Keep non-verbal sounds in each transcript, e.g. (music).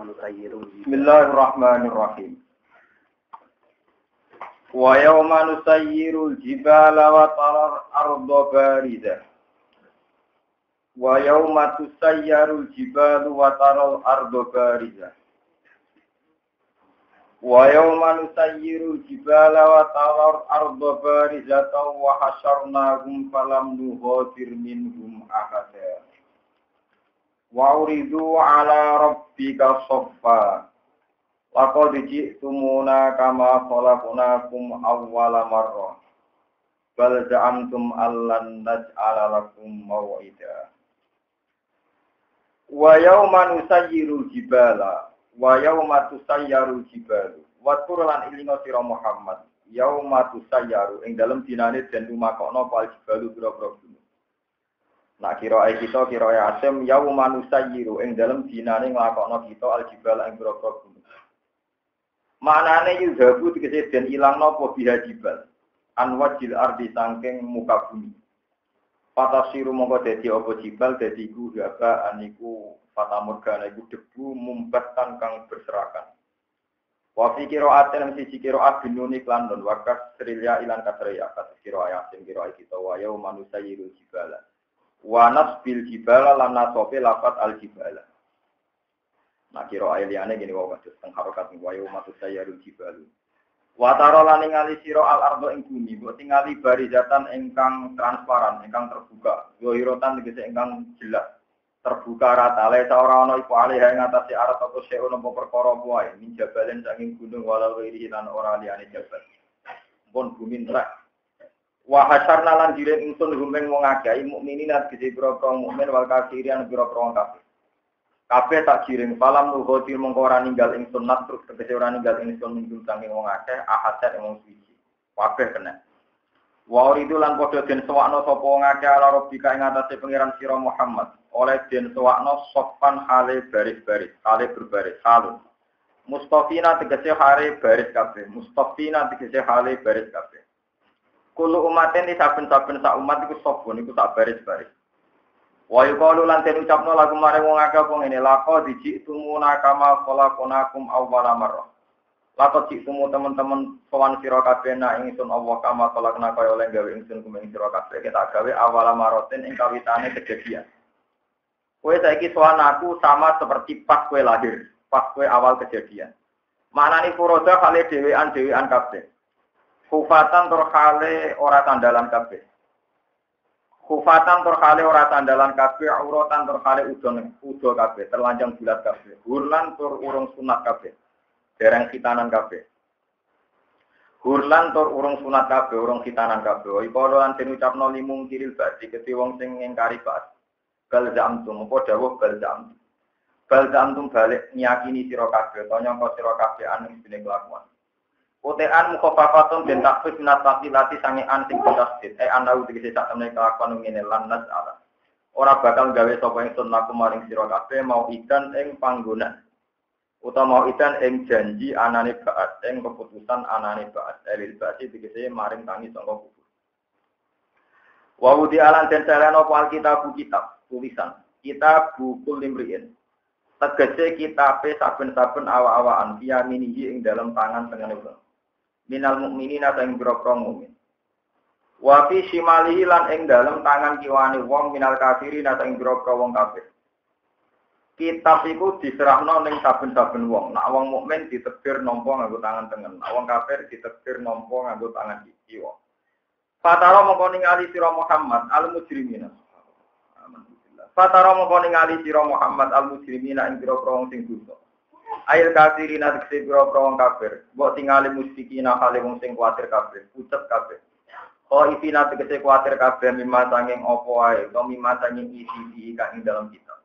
Bismillahirrahmanirrahim. Wa yawma nusayyirul jibala wa tarar arda baridah. Wa yawma tusayyarul jibalu wa taral arda baridah. Wa yawma nusayyirul jibala wa tarar arda barizatan wa hasyarnahum falam nughadir minhum ahada. Wa uridu ala rabbika soffa. Laqad ji'tumuna kama khalaqnakum awwala marrah. Bal za'amtum allan naj'ala lakum maw'ida. Wa yawma nusayyirul jibala wa yawma tusayyarul jibalu. Wa lan ilinga sira Muhammad. Yauma tusayyaru ing dalem dinane den lumakokno pal jibalu pira-pira Nak kira kita kira ya asem yauma nusayyiru ing dalem dinane nglakokno kita aljibal ing pira-pira gunung. Manane yudhabu dikese den ilang napa biha jibal. An wajil ardi sangking muka bumi. Patasiru mongko dadi apa jibal dadi ku gaba aniku fatamurgana iku debu mumbatan kang berserakan. Wa fi qira'atin siji qira'at binuni klan nun wakas srilya ilan kasriya kados qira'at yasin qira'at kita wa yauma nusayyiru jibala wa nasbil jibala lan nasofe lafat al jibala. Nah kira ayliane gini wa kados teng harokat wa yauma tusayyarul jibalu. Wa tara lan ningali sira al ardo ing bumi, mbok tingali barizatan ingkang transparan, ingkang terbuka. Zahirotan tegese ingkang jelas. Terbuka rata le ora ana iku alih ing atase arat apa sing ono perkara wae, min jabalen saking gunung walau iri lan ora liyane jabal. Pun bumi neraka. Wa hasyarna lan ingsun rumeng wong akeh mukminin lan gede pira-pira mukmin wal kafirin wong kafir. Tak jiring falam nuhoti mongko ora ninggal ingsun terus tegese ora ninggal ingsun minggu sange wong akeh ahadat wong suci. Kabeh kena. Wa uridu lan padha den sewakno sapa wong akeh ala rabbika pangeran sira Muhammad. Oleh den sewakno sopan hale baris-baris, hale berbaris, halus. Mustafina tegese hale baris kabeh. Mustafina tegese hale baris kabeh. Kulo umaten di saben-saben sak umat iku sobon iku tak baris-baris. Wa yuqalu lan den ucapno lagu mare wong akeh apa ngene laqad ji'tumuna kama khalaqnakum awwala marrah. Laqad ji'tumu teman-teman sowan sira kabeh nak ingsun Allah kama khalaqna kaya oleh gawe ingsun kumeng sira kabeh kita gawe awwala marratin ing kawitane kejadian. Kowe saiki sowan aku sama seperti pas kowe lahir, pas kowe awal kejadian. Manani furoda kali dhewean dhewean kabeh. Kufatan terkale ora tandalan kabeh. Kufatan terkale ora tandalan kabeh, auratan terkale udon udo kabeh, terlanjang bulat kabeh. Hurlan tur urung sunat kabeh. Dereng khitanan kabeh. Hurlan tur urung sunat kabeh, urung khitanan kabeh. Iku lan den ucapno limung kiril badi keti wong sing ngingkari bas. Bal zamtum apa dawuh bal. Bal balik nyakini sira kabeh, to nyangka sira kabeh dene kelakuan. Utean mukhafafatun den takfif minat lati sange an sing tasdid. Eh anda udah tegese sak temne kelakuan ngene lan nas ala. Ora bakal gawe sapa ingsun laku maring sira kabeh mau idan ing panggonan. Utawa mau ing janji anane baat ing keputusan anane baat. Elil basi tegese maring tangi sangka kubur. Wa wudi alan den sarana apa alkitab kitab tulisan. Kitab buku limriin. Tegese kitabe saben-saben awa-awaan via minihi ing dalam tangan tengene minal mukminin atau yang biro mukmin. Wa fi shimalihi lan ing tangan kiwane wong minal kafirin atau yang biro wong kafir. Kitab iku diserahno ning saben-saben wong. Nak wong mukmin ditebir nampa nganggo tangan tengen. Nak wong kafir ditebir nampa nganggo tangan kiwa. Fatara mongko ningali sira Muhammad al mujrimina. Fatara mongko ningali sira Muhammad al mujrimina ing wong sing. Ail kafirin tegese pira-pira wong kafir. Mbok tingali musyrikina kale wong sing kuwatir kafir, pucet kafir. Oh ifina tegese kuwatir kabeh mimma sanging apa wae, utawa mimma sanging isi di kang ing dalam kitab.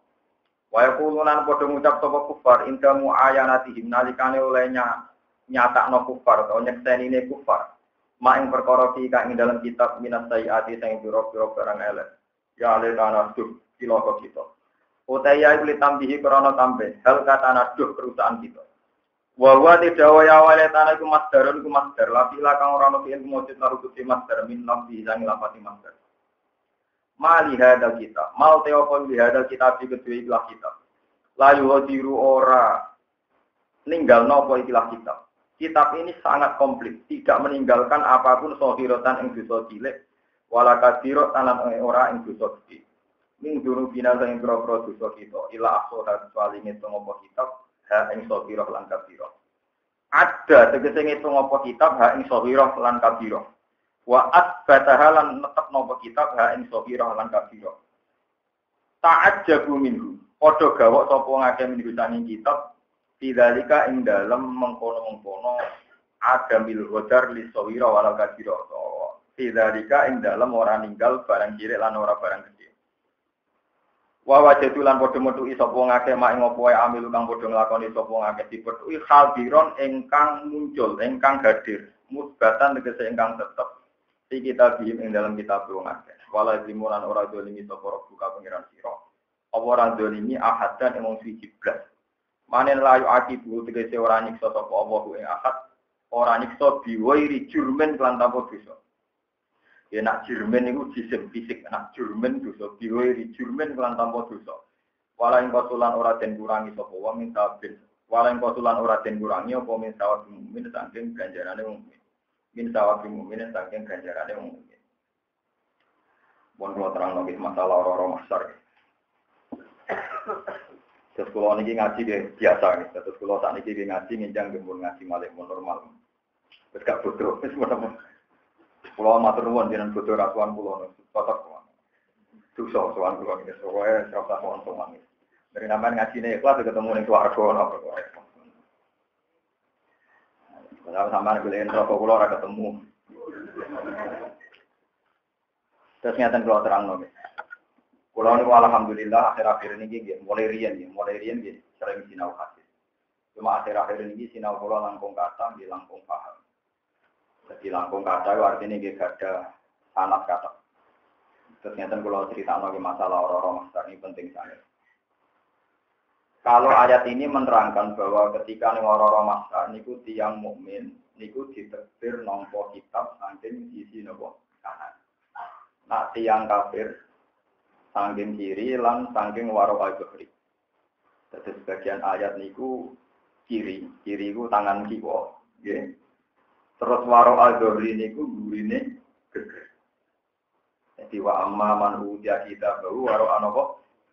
Wa yaqulunan padha ngucap sapa kufar indamu ayanatihim nalikane olehnya nyatakno kufar utawa nyeksenine kufar. Ma ing perkara fi kang ing dalam kitab minas sayiati sing pira-pira barang elek. Ya ale kana duh cilaka kita. Utaya iku litambihi krana tambe. Hal kata naduh perusahaan kita. Wa wa tidak wa ya wale tanah iku masdarun iku masdar. Lafi lakang ora ono fi'il mujud narututi masdar min lambi sangi lapati masdar. Mali hadal kita. Mal teopon li hadal kita di kedua ikhlas kita. layu hadiru ora ninggal nopo ikilah kitab. Kitab ini sangat komplit, tidak meninggalkan apa pun sohirotan yang dosa cilik, wala kadiro tanan ora yang dosa gede. Ning dulu bina sing pro-pro dosa kita, ila akhirat kecuali ngitung apa kitab, ha ing sohiroh lan kabiro. Ada tegese ngitung apa kitab, ha ing sohiroh lan kabiro. Wa asbataha lan netep nopo kitab, ha ing sohiroh lan kabiro. Ta'at jagu minhu. Podo gawok sopo ngake minggu sanging kitab, Tidalika ing dalam mengkono-mengkono ada mil hodar li sawira walau kadiro. Tidalika ing dalam orang ninggal barang kiri lan ora barang. Wa wajadu lan padha metuki sapa ngake mak ing apa amilu kang padha nglakoni sapa ngake dipetuki hadiron ingkang muncul, ingkang hadir. Musbatan tegese ingkang tetep di kita bihim ing dalam kitab wong akeh. Wala limunan ora dolimi sapa buka pengiran sira. Apa ora dolimi ahadan emong siji blas. Manen layu akibu tegese ora nyiksa sapa Allah ing ahad, ora nyiksa biwairi jurmen kelan tanpa. Ya nak jurmen niku jisim fisik, nak jurmen dosa biwairi jurmen kelan tanpa dosa. Wala ing kosulan ora den kurangi sapa wa min tabin. Wala ing kosulan ora den kurangi apa min sawab mukmin saking ganjarane mukmin. Min sawab mukmin saking ganjarane mukmin. Bon kula terang lagi masalah orang-orang masar. Terus kalau ini ngaji biasa nih. Terus kalau saat ini ngaji nginjang gembul ngaji malik mau normal. Terus gak. Terus mau Pulau matur nuwun jenengan bodoh rasuan pulau kotor pulau. Dosa sowan pulau ini. Soalnya serasa sowan sowan ini. Dari ngaji nih kelas ketemu nih suaraku nopo. Kalau sama beliin rokok pulau ora ketemu. Terus nyata kalau terang nih. Kulo niku alhamdulillah akhir-akhir ini nggih mulai riyen nggih, mulai riyen nggih sering sinau hadis. Cuma akhir-akhir ini sinau kulo langkung kata nggih langkung paham. Jadi langkung kata artinya nggih ada sanat kata. Terus nyata kulo cerita lagi masalah orang-orang master ini penting sangat. Kalau ayat ini menerangkan bahwa ketika nih orang-orang master niku tiang mukmin niku diterbir nompo kitab saking sisi nopo kanan. Nah tiang kafir sangking kiri lan sangking waro al Jadi sebagian ayat niku kiri, kiri ku tangan kiwa. Okay. Terus waro al niku gurine geger. Jadi wa amma man udia kita bahu waro anopo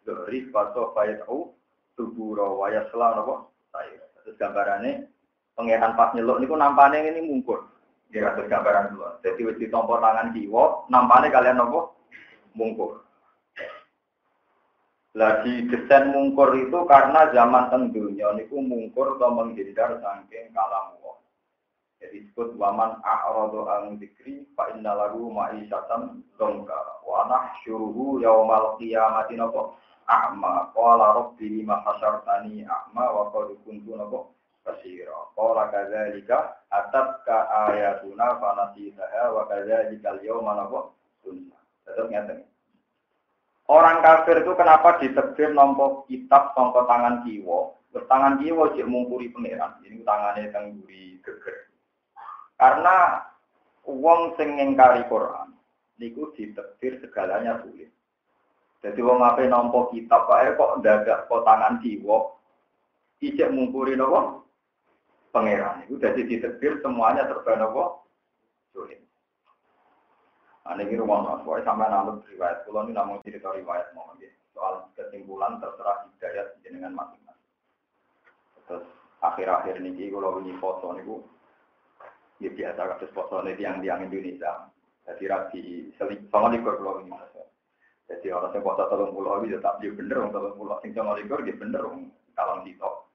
dohri paso fayatau tuburo waya selang nopo saya. Terus gambarannya pangeran pas nyeluk niku nampane ini mungkur. Ya terus gambaran dulu. Jadi wis ditompo tangan kiwa, nampane kalian nopo mungkur. Lagi desain mungkur itu karena zaman tentunya niku mungkur atau menghindar saking kalam. Jadi disebut waman a'radu an dzikri fa inna lahu ma'isyatan dongka wa nahsyuruhu yaumal qiyamati napa a'ma qala rabbi lima hasyartani a'ma wa qad kuntu napa basira qala kadzalika atatka ayatuna fa nasitaha wa kadzalika al-yawma napa sunna. Tetap ngeten. Orang kafir itu kenapa diterbir nompo kitab nompo tangan kiwo? Tangan kiwo cek mungkuri pangeran. Ini tangannya tangguri geger. Karena uang sing ngingkari Quran niku diterbir segalanya sulit. Jadi wong apa nompo kitab pak kok dadak kok tangan kiwo? Ijek mungkuri nopo pangeran. Itu jadi diterbir semuanya serba nopo sulit. Ane ini rumah mas, pokoknya sampai nanti riwayat. Kalau ini namun cerita riwayat mau gitu. Soal kesimpulan terserah hidayat dengan masing-masing. Terus akhir-akhir ini kalau ini foto ini bu, ya biasa kasus ini tiang-tiang Indonesia. Jadi rapi seling sama likur kalau ini mas. Jadi orang yang foto tolong pulau itu tetap dia bener, tolong pulau sing sama likur dia bener, kalau di top.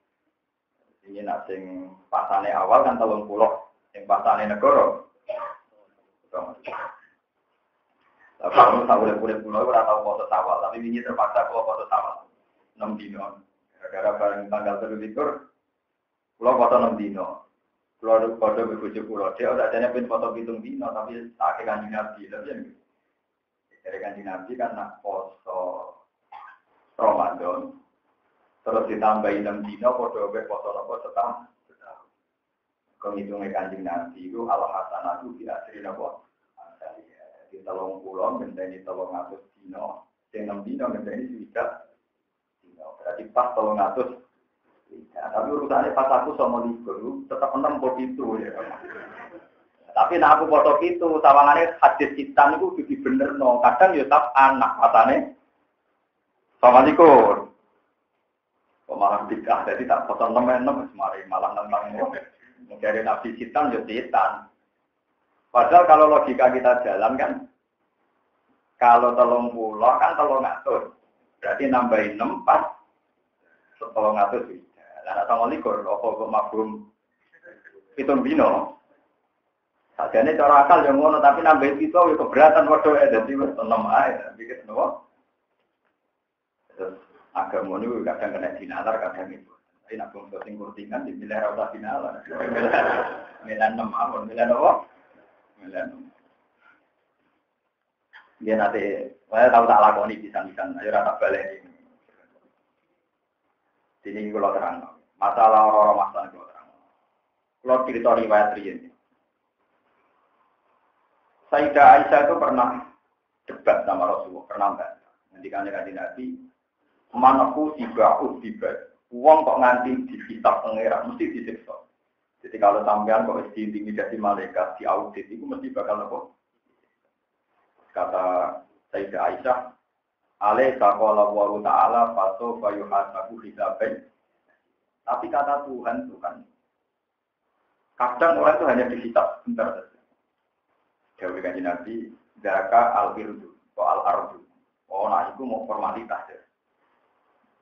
Ini nak pasane awal kan tolong pulau, yang pasane negara. Tapi kamu tahu boleh boleh pulau, ora tahu foto tawal, tapi ini terpaksa kalau foto tawal. Enam dino. Gara-gara bareng tanggal terlikur, pulau foto enam dino. Ada foto bebujuk pulau. Dia udah ada pin foto hitung dino, tapi tak kanji nabi. Tapi yang dari kanji nabi kan nak foto Ramadan. Terus ditambahin enam dino, foto foto apa setahun. Kehitungnya kanjeng nabi itu Allah hasanatu di asri nabo di telung pulau, ngenteni telung atus dino, sing enam dino ngenteni sudah dino. Berarti pas tolong ngatus. Ya, tapi urusannya pas aku sama likur, tetap enam kok itu ya. Tapi nah aku foto itu, sawangannya hadis citan itu jadi bener no. Kadang ya tak anak matane sama likur. Malah tidak, jadi tak foto enam enam, semari malah nentang Mungkin nabi citan ya citan. Padahal kalau logika kita jalan kan, kalau telung pulau kan telung ngatur. Berarti nambahin enam pas telung ngatur bisa. Lah sama likur, apa kok mabum hitung bino. Sajane cara akal yang ngono tapi nambahin itu itu keberatan waduh eh jadi wis enam ae bikin nopo. Terus agama ini kadang kena dinalar kadang itu. Tapi nak bungsu sing kurtingan di (laughs) milih rasa dinalar. Milih enam apa milih nopo? Milih enam. Dia nanti, saya tahu tak lakoni bisa-bisa, ayo rata balik ini. Sini kalau terang, masalah orang-orang masalah kalau terang. Kalau cerita riwayat ini. Sayyidah Aisyah itu pernah debat sama Rasulullah, pernah enggak? Nanti kan kanji Nabi, manaku tiba tiba, uang kok nganti di kitab pengerak, mesti disiksa. Jadi kalau sampean kok diintimidasi malaikat, di audit, itu mesti bakal apa? Kata Sayyidah Aisyah, alaih sakola wa ta'ala faso fayuhasabu hisaben. Tapi kata Tuhan itu kan, kadang orang itu hanya dihisap sebentar saja. Jauh kanji Nabi, Zaka al-irdu, al-ardu. Oh, nah itu mau formalitas ya.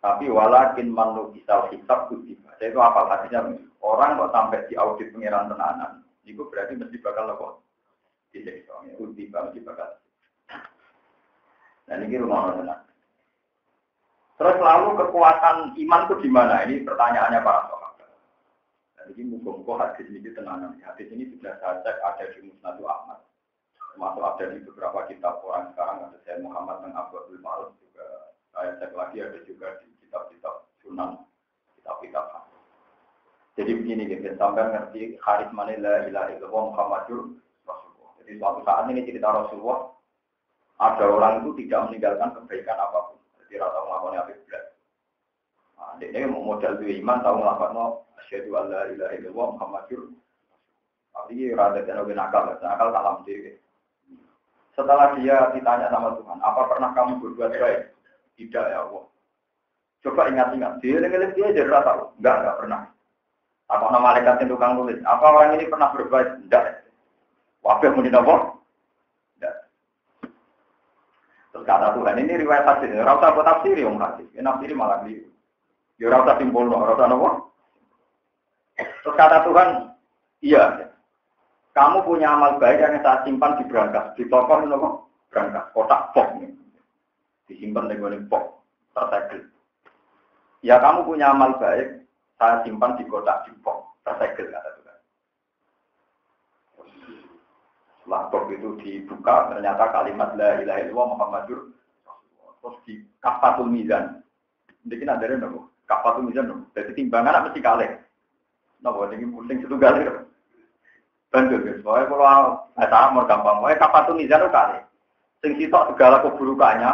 Tapi walakin manu bisa hisab kutiba. Saya itu apa artinya? Orang kok sampai di audit pengiran tenanan, itu berarti mesti bakal apa? Disiksa. Kutiba mesti bakal. Dan ini rumah tenan. Terus lalu kekuatan iman itu di mana? Ini pertanyaannya para sahabat. Ini muka-muka hadis ini tenanan. Hadis ini sudah saya cek ada di Musnadu Ahmad termasuk ada di beberapa kitab orang sekarang ada saya Muhammad dan Abu Abdul Ma'ruf juga saya cek lagi ada juga di kitab-kitab Sunan kitab-kitab jadi begini gitu sampai ngerti haris manila ilaha illallah Muhammadur Rasulullah jadi suatu saat ini cerita Rasulullah ada orang itu tidak meninggalkan kebaikan apa pun jadi rata melakukan apa belas nah, ini mau modal itu iman tahu melakukan asyhadu alla ilaha illallah Muhammadur tapi rada dan nakal, nakal tak lam setelah dia ditanya sama Tuhan, apa pernah kamu berbuat baik? Tidak ya Allah. Coba ingat-ingat, dia dengan dia jadi rata, enggak, enggak pernah. Apa nama malaikat yang tukang tulis? Apa orang ini pernah berbuat? Enggak. Wabah muni nopo? Enggak. Terus kata Tuhan, ini riwayat hadis, rasa buat tafsir yang hadis. Ini tafsir malah di. Ya rasa simpul, rasa nopo? Terus kata Tuhan, iya, kamu punya amal baik yang saya simpan di berangkas, di toko kok berangkas, kotak pok. Disimpan di gue pok, tersegel. Ya kamu punya amal baik, saya simpan di kotak di pok, tersegel kata Tuhan. Pok itu dibuka, ternyata kalimat la ilaha illallah Muhammadur terus di kafatul mizan. Jadi ada nopo, kafatul mizan nopo. Jadi timbangan mesti kalih. Nopo, ini penting satu kali. Banjur guys, pokoknya kalau ada mau gampang, kapan tuh nizar tuh kali. Sing sitok segala keburukannya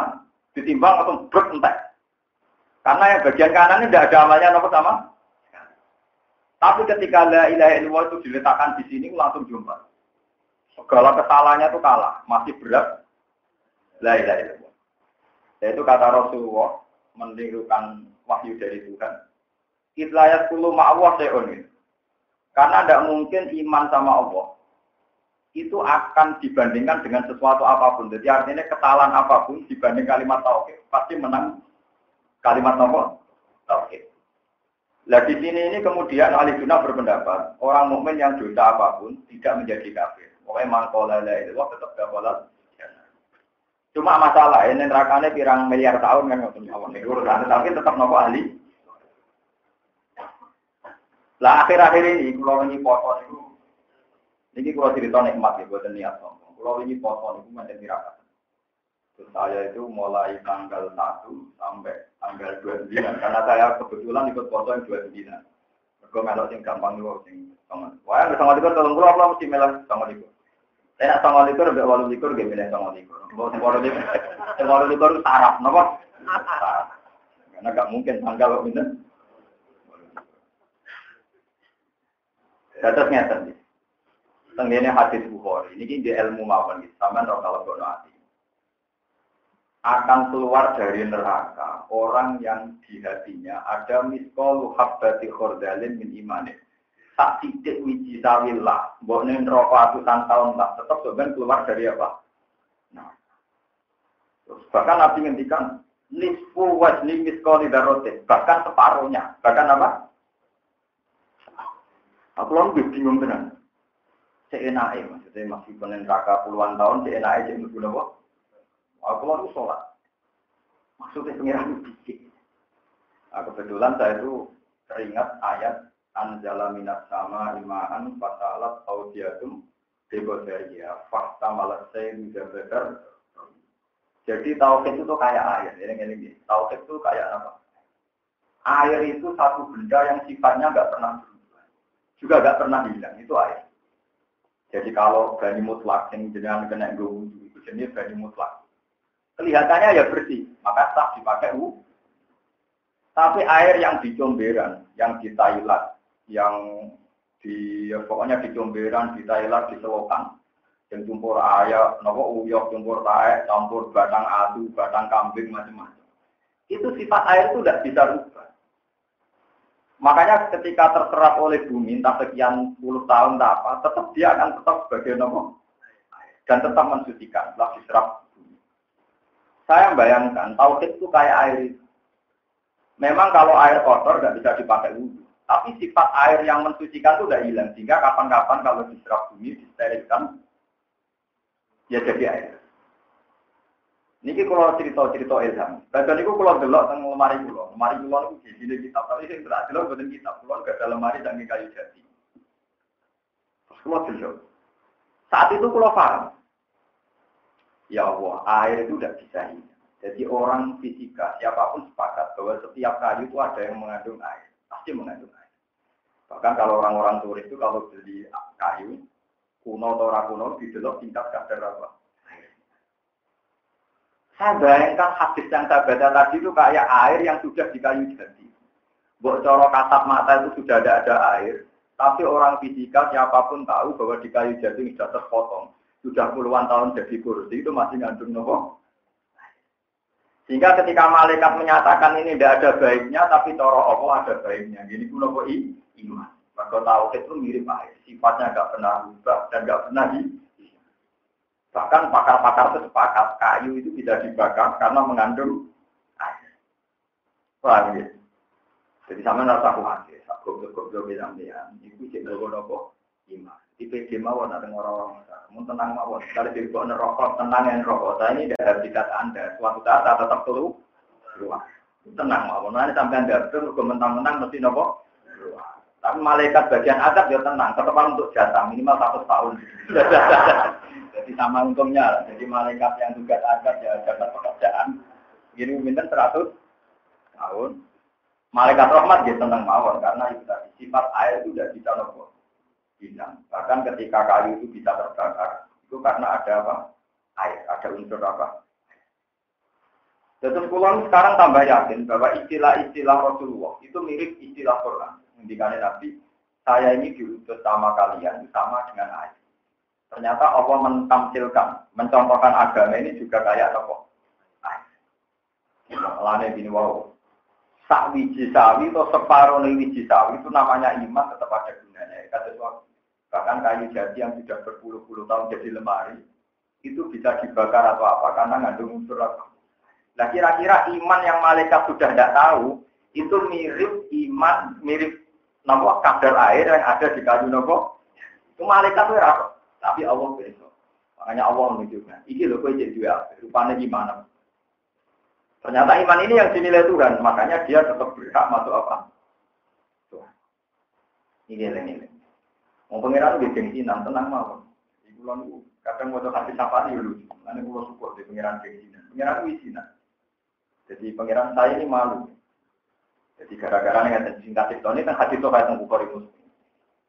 ditimbang atau brek entek. Karena yang bagian kanan ini tidak ada amalnya nopo sama. Tapi ketika la ilaha illallah itu diletakkan di sini langsung jumpa. Segala kesalahannya itu kalah, masih berat. La ilaha illallah. Yaitu kata Rasulullah menirukan wahyu dari Tuhan. Itlayat kulu ma'awah se'un karena tidak mungkin iman sama Allah itu akan dibandingkan dengan sesuatu apa pun. Jadi artinya kesalahan apa pun dibanding kalimat tauhid pasti menang kalimat apa? Tauhid. Nah di sini ini kemudian ahli sunnah berpendapat orang mukmin yang dosa apa pun tidak menjadi kafir. Pokoknya mangkola la ilallah tetap gawalat. Cuma masalah ini nerakane pirang miliar tahun kan nggak urusan tapi tetap nopo ahli lah akhir-akhir ini kalau ini foto itu, ini kalau cerita nikmat ya buat niat sombong. Ini foto itu macam tirakat. Terus saya itu mulai tanggal 1 sampai tanggal 29 karena saya kebetulan ikut foto yang 29. Gue melok sing gampang juga sing sama. Wah, yang sama likur tolong kalau mesti melok sama likur. Saya nak sama likur, biar walau likur gak milih sama likur. Walau likur, walau likur sarap, nopo? Karena nggak mungkin tanggal kok ini. Terus ngeten Tenggene hadis Bukhari, ini di ilmu mawon gitu, sama kalau gono hati. Akan keluar dari neraka orang yang di hatinya ada miskol habbati khordalin min imanin. Tak titik wiji sawillah, mbok rokok atusan tahun lah, tetap sebenarnya keluar dari apa? Nah, bahkan Nabi ngendikan nisfu wajni miskoli darotin, bahkan separuhnya, bahkan apa? Aku lebih bingung dengan seenaknya maksudnya masih penen raka puluhan tahun seenaknya jadi mlebu napa? Aku lalu sholat. Maksudnya pengiran dikit. Nah, kebetulan saya itu teringat ayat anjala minat sama imaan fasalat audiatum debodaria fakta malasai mujabatar jadi tauhid itu kayak air ini ini tauhid itu kayak apa? Air itu satu benda yang sifatnya nggak pernah berubah. Juga nggak pernah hilang itu air. Jadi kalau bani mutlak yang jenengan kena wudhu itu jenis bani mutlak. Kelihatannya ya bersih, maka sah dipakai wudhu. Tapi air yang di comberan, yang di Thailand, yang di ya pokoknya di comberan, di Thailand, di selokan, yang campur ayam, nopo uyok, campur taek, campur batang adu, batang kambing, macam-macam. Itu sifat air itu tidak bisa rubah. Makanya ketika terserap oleh bumi entah sekian puluh tahun tak apa, tetap dia akan tetap sebagai nomor dan tetap mensucikan setelah diserap bumi. Saya bayangkan tauhid itu kayak air. Memang kalau air kotor nggak bisa dipakai wudhu, tapi sifat air yang mensucikan itu udah hilang sehingga kapan-kapan kalau diserap bumi disterilkan ya jadi air. Niki kalau cerita-cerita ilham. Badan niku kalau delok teng lemari kula. Lemari kula niku sini kitab, tapi sing berat delok boten kitab. Kula gak ada lemari saking kayu jati. Terus kula delok. Saat itu kula paham. Ya Allah, air itu tidak bisa hilang. Jadi orang fisika, siapa pun sepakat bahwa setiap kayu itu ada yang mengandung air. Pasti mengandung air. Bahkan kalau orang-orang turis itu kalau beli kayu, kuno atau rakuno, didelok tingkat kadar apa? Saya bayangkan hadis yang saya baca tadi itu kayak air yang sudah di kayu jati. Buat coro kasat mata itu sudah ada ada air. Tapi orang fisika siapa pun tahu bahwa di kayu jati sudah terpotong. Sudah puluhan tahun jadi kursi itu masih ngandung nopo. Sehingga ketika malaikat menyatakan ini tidak ada baiknya, tapi coro Allah ada baiknya. Gini kuno kok iman. Maka tahu itu mirip air. Sifatnya nggak pernah berubah dan nggak pernah di Bahkan pakar-pakar itu sepakat kayu itu bisa dibakar karena mengandung air. Paham ya? Jadi sama rasa khawatir, goblok-goblok bilang dia, itu cek nopo iman. Di PD mawon ada orang-orang, mau tenang mawon. Kalau di bawah nerokok, tenang yang rokok. Saya ini dari habitat anda. Suatu saat saya tetap perlu keluar. Tenang mawon. Nanti sampai anda itu mentang-mentang mesti nopo Tapi malaikat bagian adab ya tenang, tetap untuk jatah minimal satu tahun. (laughs) Jadi sama untungnya, jadi malaikat yang tugas agak ya dapat pekerjaan. Gini minta 100 tahun. Malaikat rahmat dia tenang mawon karena itu sifat air itu tidak bisa nopo hilang. Bahkan ketika kayu itu bisa terbakar, itu karena ada apa? Air, ada unsur apa? Terus pulang sekarang tambah yakin bahwa istilah-istilah Rasulullah itu mirip istilah Quran. Indikasi Nabi, saya ini diutus sama kalian sama dengan air. Ternyata Allah mentamsilkan, mencontohkan agama ini juga kayak apa? Lane bini wow. Sak wiji sawi atau separuh wiji sawi itu namanya iman tetap ada bahkan kayu jati yang sudah berpuluh-puluh tahun jadi lemari itu bisa dibakar atau apa karena ngandung unsur apa. Nah kira-kira iman yang malaikat sudah tidak tahu itu mirip iman mirip nopo kadar air yang ada di kayu nopo. Itu malaikat itu? Tapi Allah besok. Makanya Allah menunjukkan. Iki loh kue jadi. Rupanya gimana? Ternyata iman ini yang dinilai Tuhan. Makanya dia tetap berhak masuk apa? Tuhan. Ini ini. Mau pengiran di gengsinan, tenang mau. Ibu lalu kadang mau hati sapa lucu. Nanti pulau syukur di pengiran gengsinan. Pengiran wisinan. Jadi pengiran saya ini malu. Jadi gara-gara nih singkat itu ini kan hati itu kayak muslim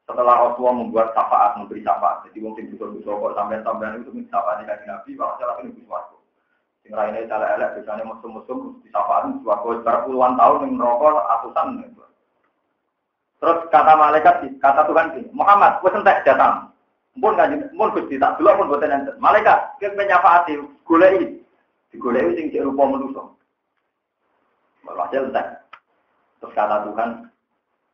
setelah Rasulullah membuat syafaat, memberi syafaat. Jadi mungkin juga bisa kok sampai sampai itu minta syafaat di kaki Nabi, kalau salah ini bisa waktu. Sing raine cara elek biasanya musuh-musuh disapaan suatu puluhan tahun yang merokok ratusan. Terus kata malaikat, kata Tuhan gini, Muhammad, gue sentek datang. Mpun kan, mpun gusti tak dulu pun buatan enten. Malaikat, kita menyafaati, gulei, digulei sing cek rupa manusia. Walhasil. Terus kata Tuhan,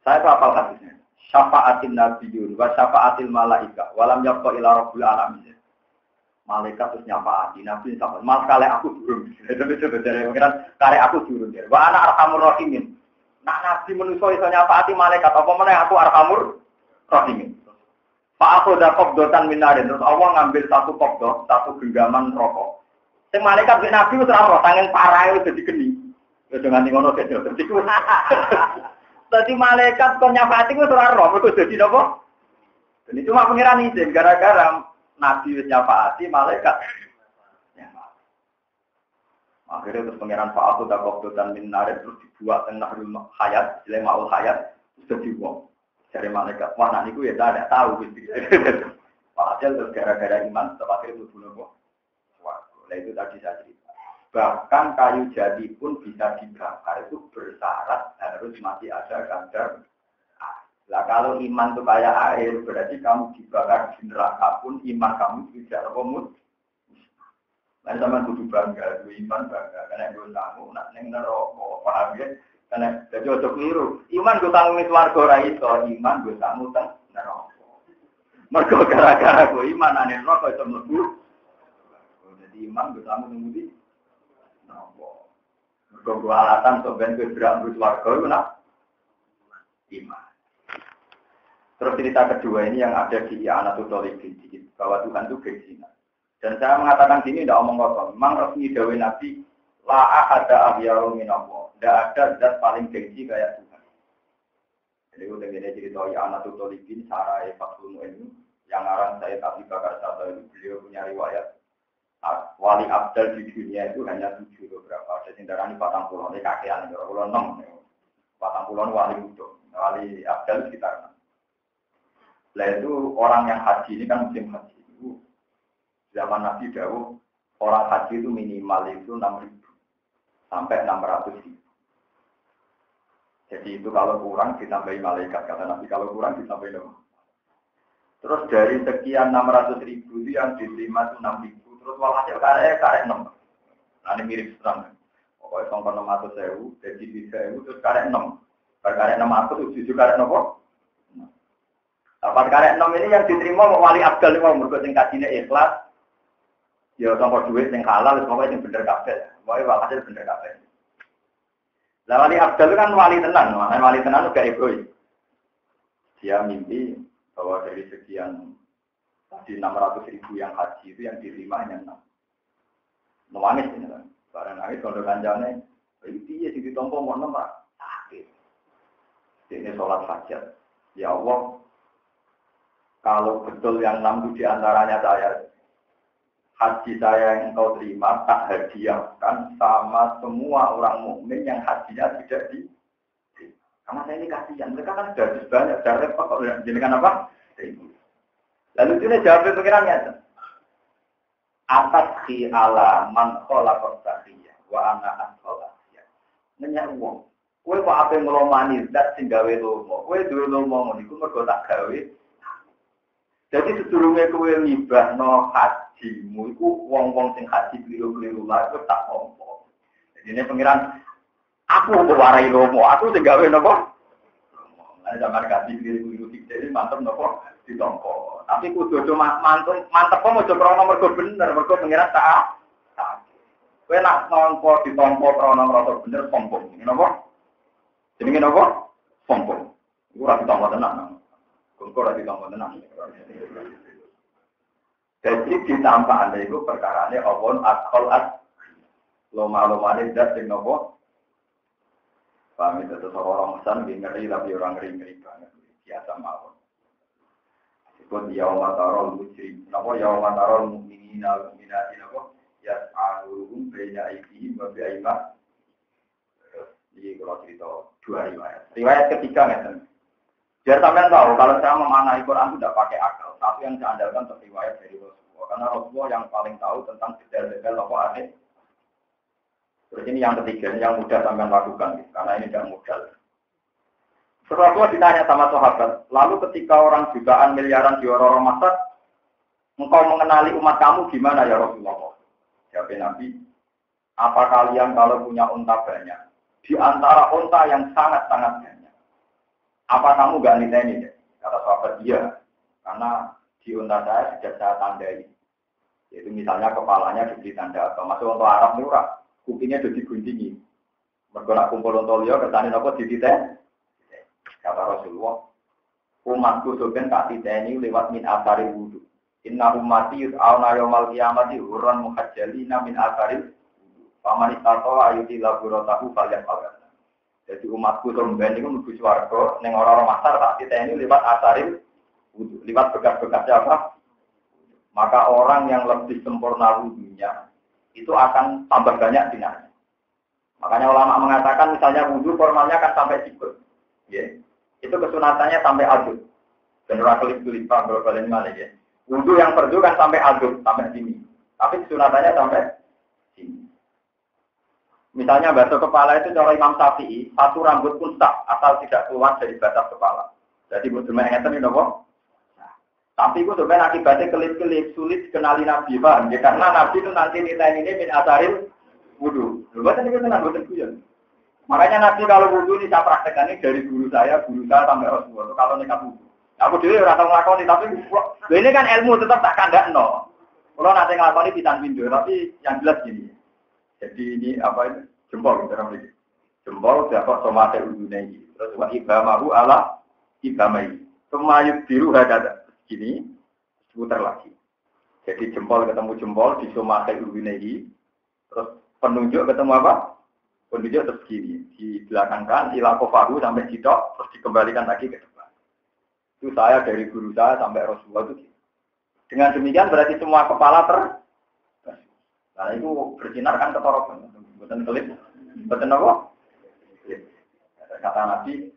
saya itu apal hadisnya. Syafa'atin nabiyun wa syafa'atil malaika walam yabqa ila rabbil alamin malaikat terus nyapaati nabi sama mas kali aku turun (laughs) itu bisa dari pengiran aku turun wa anak arhamur rahimin nak nabi manusia iso nyapaati malaikat. Apa mana aku arhamur rahimin Pak aku udah dotan minarin terus Allah ngambil satu kopdo satu genggaman rokok. Sing malaikat bin nabi wis ora tangen parah wis dadi geni. Ya dengan ngono dadi dadi (laughs) Dadi malaikat kok nyapaati wis ora roh mergo dadi napa? Ini cuma pengiran izin gara-gara Nabi wis nyafaati malaikat. Akhirnya terus pangeran Pak tak waktu dan minaret terus dibuat tengah rumah hayat, jelek mau hayat, sudah dibuang. Dari malaikat, wah nanti gue ya tidak tahu. (laughs) Hasil terus gara-gara iman, tepatnya itu bunuh Wah, nah itu tadi saya cerita. Bahkan kayu jati pun bisa dibakar itu bersyarat harus masih ada kadar lah kalau iman itu kayak air, berarti kamu dibakar di neraka pun iman kamu tidak remut. Nah, sama kudu bangga, itu iman bangga, karena gue tamu, nak neng neraka, paham ya? Karena jadi ojo keliru. Iman gue tamu itu warga ora iso, iman gue tamu teng neraka. Mergo gara-gara gue iman ane neraka itu mlebu. Jadi iman gue tamu nunggu di neraka. Mergo gue alatan so ben gue berak warga itu nak iman. Terus cerita kedua ini yang ada di Anatul Tolibin, bahwa Tuhan itu gengsi. Dan saya mengatakan sini tidak omong kosong. Memang resmi dawe Nabi, la ada ahyaru minallah. Tidak ada zat paling gengsi kayak Tuhan. Jadi udah gini cerita ya Anatul Tolibin, Sarah Fatul ini, yang arang saya tapi bakar satu itu beliau punya riwayat wali abdal di dunia itu hanya tujuh beberapa ada sindaran di Batang Pulau ini kakean Pulau enam Batang Pulau wali itu wali abdal sekitar lah itu orang yang haji ini kan musim haji zaman Nabi Dawud orang haji itu minimal itu enam ribu sampai enam ratus ribu. Jadi itu kalau kurang ditambahi malaikat kata Nabi kalau kurang ditambahi nama. Terus dari sekian enam ratus ribu itu yang diterima itu enam ribu terus walhasil karya karya enam. Nah ini mirip serang. Pokoknya sampai enam ratus sewu, jadi bisa sewu terus karya enam. Karya enam ratus tujuh karya enam Dapat karek enam ini yang diterima wali abdal ini mau sing kajine ikhlas. Ya tanpa duit sing halal semoga sing bener kabeh. Pokoke walhasil bener kabeh. Lah wali abdal kan wali tenan, makanya wali tenan juga egois. Dia mimpi bahwa dari sekian tadi 600 ribu yang haji itu yang diterima hanya enam. Nangis ini kan. Barang nangis kalau kanjane, itu dia di tompo mau nomor sakit. Ini sholat fajar. Ya Allah, kalau betul yang enam itu di antaranya saya, haji saya yang engkau terima tak hadiahkan sama semua orang mukmin yang hajinya tidak di karena saya ini kasihan, mereka kan sudah banyak, sudah repot kalau jenengan apa? Lalu itu jawab pikirannya. Atas ki ala man khola kosahiyah wa ana an kholasiyah. Nanya uang. Kue kok apa ngelomani zat sing gawe lomo. Kue duwe lomo ngono iku mergo tak gawe jadi sedurunge kowe no hajimu iku wong-wong sing haji keliru-keliru lah itu tak ompo. Jadi ini pengiran aku warai lomo, aku sing gawe napa? Lah zaman haji keliru-keliru jadi mantep napa ditompo. Tapi kudu cuma mantep mantep kok aja krana mergo bener, mergo pengiran tak Kowe nak nompo ditompo krana merasa bener sombong. Napa? Jenenge napa? Sombong. Ora ditompo tenan. Kau lagi kamu tenang. Jadi anda itu perkara ini awon akol at loma loma ini tidak sing nopo. Paham itu seorang pesan di ngeri tapi orang ngeri ngeri banget biasa mawon. Ikut yaum matarol mujrim. Nopo yaum matarol mukminin al mukminati nopo. Ya alurum bena iki babi aima. Jadi kalau cerita dua riwayat. Riwayat ketiga nih Biar sampean tahu, kalau saya memanai Quran tidak pakai akal, tapi yang saya andalkan riwayat dari Rasulullah. Karena Rasulullah yang paling tahu tentang detail-detail apa aneh Terus ini yang ketiga, yang mudah sampai lakukan, karena ini tidak mudah. Rasulullah ditanya sama sahabat, lalu ketika orang jutaan miliaran di orang masak, engkau mengenali umat kamu gimana ya Rasulullah? Jawab Nabi, apa kalian kalau punya unta banyak? Di antara unta yang sangat-sangat banyak. Apa kamu gak niteni? Kata sahabat, iya. Karena di unta saya sudah saya tandai. Yaitu misalnya kepalanya diberi tanda apa. Masuk untuk Arab ini ora, kupingnya sudah diguntingi. Nak kumpul untuk liya, kesanin apa di titik. Kata Rasulullah, umatku sebenarnya tak titeni lewat min asari wudhu. Inna umati yud'auna yawmal qiyamati hurran muhajjalina min asari Paman istato ayuti laburotahu kalian pagar. Jadi umatku somben itu menuju suarga, neng orang-orang masar tak titeni lewat asarin lewat bekas-bekasnya apa? maka orang yang lebih sempurna wudhunya itu akan tambah banyak dinanya. Makanya ulama mengatakan misalnya wudhu formalnya kan sampai sikut. Ya. Itu kesunatannya sampai aduk. Dan orang kelip kelip pak berkali malah ya. Wudhu yang perdu kan sampai aduk, sampai sini. Tapi kesunatannya sampai sini. Misalnya basuh kepala itu cara Imam Syafi'i, satu rambut pun sah, asal tidak keluar dari batas kepala. Jadi buat ngeten ini nopo tapi itu sebenarnya akibatnya kelip-kelip sulit kenali Nabi, paham ya? Karena Nabi itu nanti nilai ini min asaril wudhu. Bukan itu tenang, bukan kuyon. Makanya Nabi kalau wudhu ini saya praktekkan ini dari guru saya, guru saya sampai Rasulullah. Kalau nikah wudhu. Aku dulu orang tahu ngelakoni, tapi ini kan ilmu tetap tak kandak no. Kalau nanti ngelakoni di tanpa tapi yang jelas gini. Jadi ini apa ini jempol gitu orang ini. Jempol dapat somate wudhu ini. Terus wa ibamahu ala ibamai. Semayut biru hadada gini, putar lagi. Jadi jempol ketemu jempol di somakai ubinehi, terus penunjuk ketemu apa? Penunjuk terus gini, di belakang kan, ilakofahu sampai sitok, terus dikembalikan lagi ke depan. Itu saya dari guru saya sampai Rasulullah itu. Dengan demikian berarti semua kepala ter Nah itu bersinar kan ketorokan, bukan kelip, bukan apa? Kata Nabi,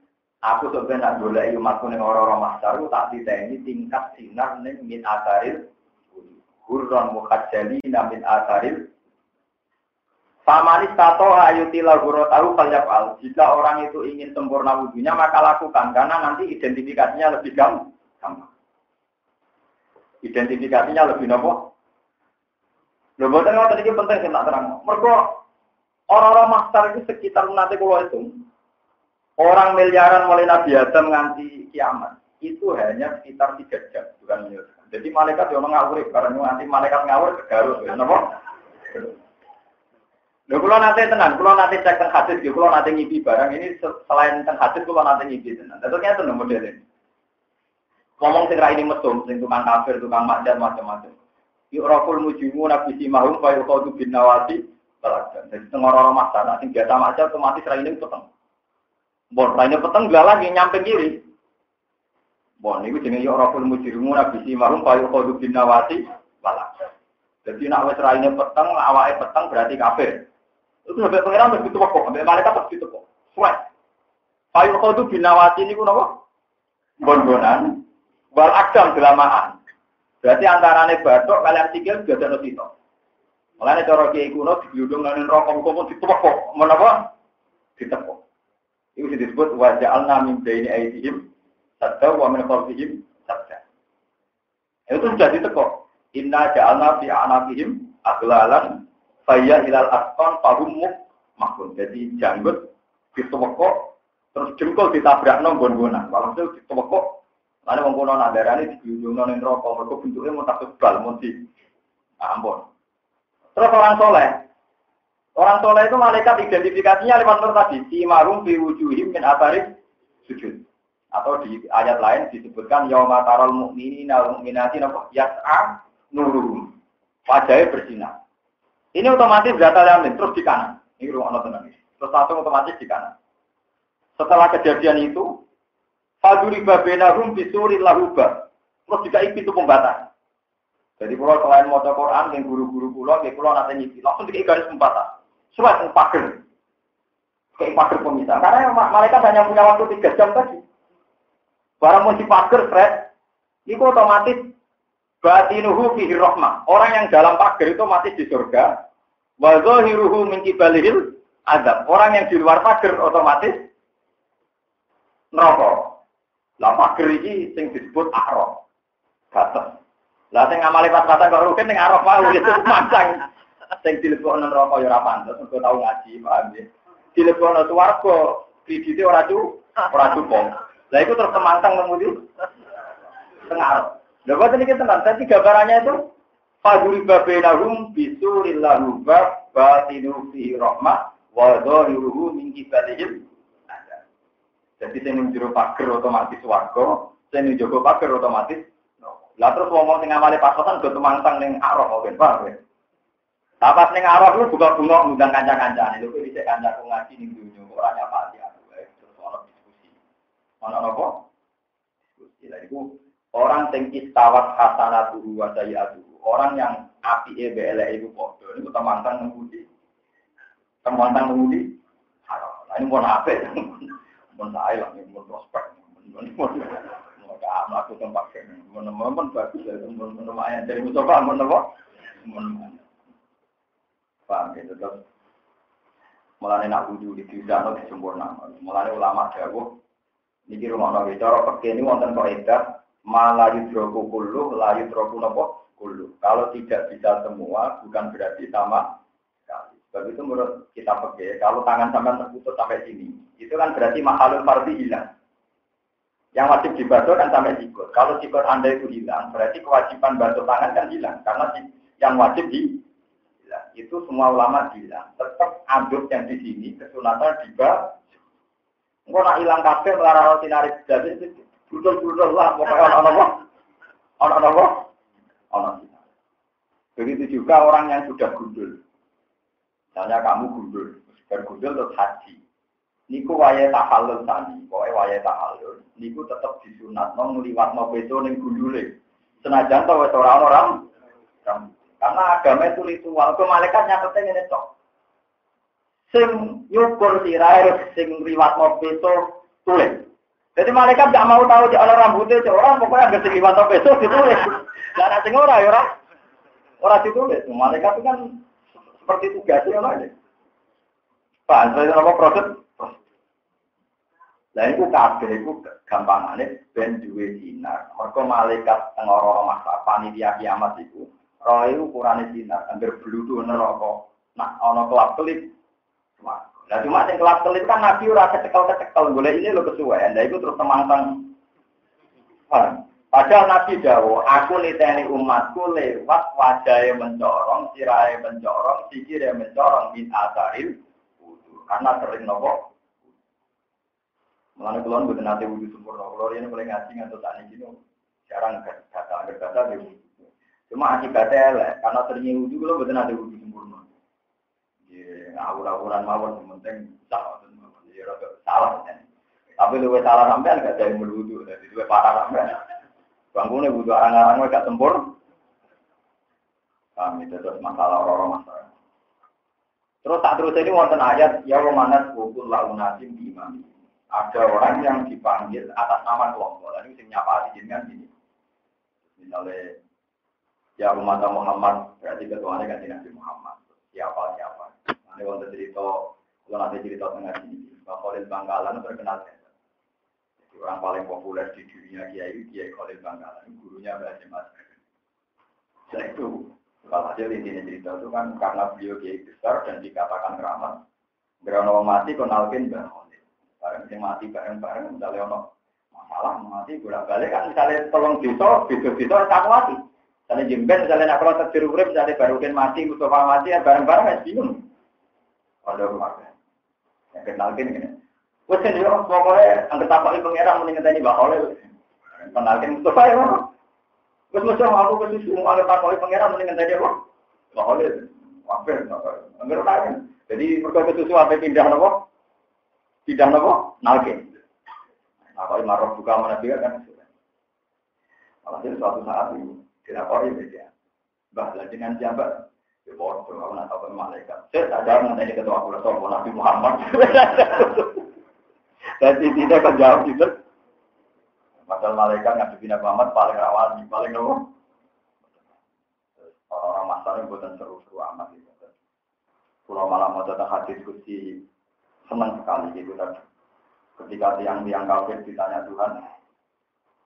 Aku sebenarnya nak boleh umatku ning orang-orang masaru tak ini tingkat sinar ning min asaril hurron mukhajjalina min asaril Famanis tato ayuti laguro tahu al. Jika orang itu ingin sempurna wudhunya maka lakukan karena nanti identifikasinya lebih gampang. Identifikasinya lebih nopo. Lho boten ngoten iki penting sing tak terang. Mergo orang-orang master itu sekitar nanti kalau itu Orang miliaran mulai Nabi Adam nganti kiamat itu hanya sekitar tiga jam, bukan menyelesaikan. Jadi malaikat yang ngawur, karena nanti malaikat ngawur kegarus, ya, kenapa? Lho kalau nanti tenang, kalau nanti cek teng hadis, kalau nanti ngipi barang ini selain teng hadis, kalau nanti ngipi tenang. Tentunya itu model ini. Ngomong sing ini mesum, sing tukang kafir, tukang maksiat macam-macam. Yu'raful mujimu nabi simahum fa yuqadu bin nawati balagan. Jadi tengah orang masalah, sing biasa maksiat otomatis ini peteng. Bon, lainnya peteng gak lagi nyampe kiri. Bon, ini jenis ya orang mujrimu nabi si marum payu kodu bin nawati balak. Jadi nak wes raine peteng, awake peteng berarti kafir. Itu sampai pengiran begitu kok, sampai malaikat begitu kok. Suai. Payu kodu bin ini pun apa? Bon-bonan. Wal akdam gelamaan. Berarti antarane batok kalian sikil juga ada sitok. Mulane cara kiai kuno digludung lan rokok kok ditepok. Menapa? Ditepok. Itu disebut wajah al min baini aidihim sadda wa min khalfihim sadda. Itu sudah ditekok. Inna ja'alna fi anaqihim aglalan fayya ilal asqan fahum makun. Jadi janggut ditekok terus jengkol ditabrak nang gon-gonan. Walhasil ditekok Lalu wong kuno nadarane digunjung nang neraka, mergo bentuknya mau tak bal, mau di ampun. Terus orang soleh, Orang soleh itu malaikat identifikasinya lewat nur tadi. Si marum fi wujuhim min atarif sujud. Atau di ayat lain disebutkan yauma taral mu'minina wal mu'minati yas'a nuruhum. Wajahnya bersinar. Ini otomatis data yamin terus di kanan. Ini ruang tenang. Terus langsung otomatis di kanan. Setelah kejadian itu, Faduri babenahum bisuri lahuba. Terus juga itu pembatas. Jadi kalau selain mau Quran, yang guru-guru pulau, yang pulau nanti nyisi, langsung dikasih garis pembatas. Suat pager. Kayak pager pemisah. Karena malaikat hanya punya waktu tiga jam tadi. Barang mau pager, Fred, itu otomatis batinuhu fihi rahmah. Orang yang dalam pagar itu mati di surga, Wa zahiruhu min kibalihil adab. Orang yang di luar pagar otomatis neraka. Lah pagar iki sing disebut arok. Batas. Lah sing ngamali pas-pasan kok rugen ning arok mau itu macang. Sing dilebokno neraka ya ora pantes, engko tau ngaji, paham ya. Dilebokno swarga, kredite ora cu, ora cukup. Lah itu terus kemantang ngemudi tengah. Lha kok iki tenan, tadi gambarannya itu Faduri babenahum bisuril lahu bab batinu fi rahmah wa dhahiruhu min kibalihim Jadi saya jero pager otomatis warga, saya jogo pager otomatis. Lah terus ngomong sing amale pasokan do temantang ning arah mungkin, paham ya? Lah pas ning arah lu buka bunga ngundang kanca-kancane, lho kok bisa kancaku ngaji ning dunya kok ora nyapati aku. Terus ono diskusi. Ono apa? Diskusi. Lah iku orang sing istawat hasanatu wa sayyatu orang yang api e itu podo ini temantan mengemudi temantan mengemudi haram nah ini mau apa mau saya lah mau prospek mau mau kamu aku tempat ini mau bagus ya lumayan dari mau mau paham gitu terus mulai nak wudhu di tidak di sempurna mulai ulama jauh ini rumah nabi cara pakai ini wonten kok edah malah yudroku kulu layu yudroku nopo Kulu. Kalau tidak bisa semua, bukan berarti sama sekali. Itu menurut kita pakai, kalau tangan sampai terputus sampai sini, itu kan berarti mahalul fardi hilang. Yang wajib dibantu kan sampai sikut. Kalau sikut Anda itu hilang, berarti kewajiban bantu tangan kan hilang. Karena yang wajib di hilang. Itu semua ulama bilang. Tetap aduk yang di sini, kesunatan juga. Enggak nak hilang kafir, melarang sinari jadi budul-budul lah. Pokoknya orang-orang. Orang-orang. Allah Begitu juga orang yang sudah gundul. Misalnya kamu gundul, bergundul terus haji. Niku waya tahallul tadi, pokoknya waya tahallul. Niku tetap disunat, no beto neng gundule. Senajan tau orang-orang, karena agama itu ritual. Ke malaikat nyatetnya ini cok. Sing nyukur sirai, sing ngeliwat no beto tulis. Jadi malaikat gak mau tahu di orang rambutnya, orang pokoknya nggak sing liwat beto ditulis. Gak ada sing ora ya ora. Ora. Malaikat itu kan seperti tugasnya aja. Pak, saya apa proses? Lah itu kabeh iku gampangane ben duwe sinar. Mergo malaikat teng ora masa panitia kiamat iku roh iku ukurane sinar, hampir bludhu neraka. Nah, ana kelap-kelip. Nah, cuma sing kelap-kelip kan nabi ora kecekel-kecekel golek ini lho kesuwen. Lah iku terus temangtang. Paham? Padahal Nabi Dawo, aku niteni umatku lewat wajahnya mencorong, sirahnya mencorong, sikirnya mencorong, min asaril. Karena sering nopo. Mulanya kulon bukan nanti wudhu sempurna. Kalau ini mulai ngaji ngantuk tani gini, jarang kata agar kata di Cuma akibatnya elek, karena seringnya wudhu kalau bukan nanti wudhu sempurna. Ya, awur-awuran mawon, yang penting salah. Ya, salah. Tapi lu salah sampai nggak ada yang berwudhu, jadi lu parah sampai. Bangunnya butuh arang-arang gak tempur. Kami terus masalah orang masalah. Terus tak terus ini wonten ayat ya romanas bukul launasim di imam. Ada orang yang dipanggil atas nama kelompok. Lalu sing nyapa kan ini. Misalnya ya umat Muhammad berarti ketuanya kan Nabi Muhammad. Siapa siapa. Nanti wonten cerita kalau nanti cerita tengah sini. Bapak Bangkalan terkenal orang paling populer di dunia Kiai Kiai Khalil Bangkalan, gurunya Mbak Mas. Setelah itu, hasil intinya cerita itu kan karena beliau Kiai besar dan dikatakan keramat. Berono mati konalkin Mbak Khalil. Bareng yang mati bareng-bareng, misalnya ono masalah mati bolak balik kan misalnya tolong bisa, bisa-bisa tak mati. Misalnya jemben, misalnya nak kalau terjadi urip, misalnya barukin mati, Mustafa mati, ya bareng-bareng ya bingung. Ada rumah. Yang kenalkin ini. Wes kan yo pokoke anggere takoki pangeran muni ngenteni Mbak Khalil. Kenalkan Mustafa ya. Wes mesti aku ke susu anggere takoki pangeran muni ngenteni apa? Mbak Khalil. Wafir anggere kan. Jadi ke susu sampai pindah napa? Pindah napa? Nalke. Nah, kalau marah buka mana dia kan Alhasil suatu saat ini dilapori media. Bah, dengan jabat, ya bodoh, aku nak tahu malaikat. Saya sadar nanti ketua aku soal Nabi Muhammad. Jadi tidak akan jawab gitu. Padahal malaikat Nabi Muhammad paling rawan, paling nopo. Orang-orang masalahnya bukan seru-seru amat gitu. Pulau malam mau datang hadis kursi senang sekali gitu tadi. Ketika tiang-tiang kafir ditanya Tuhan,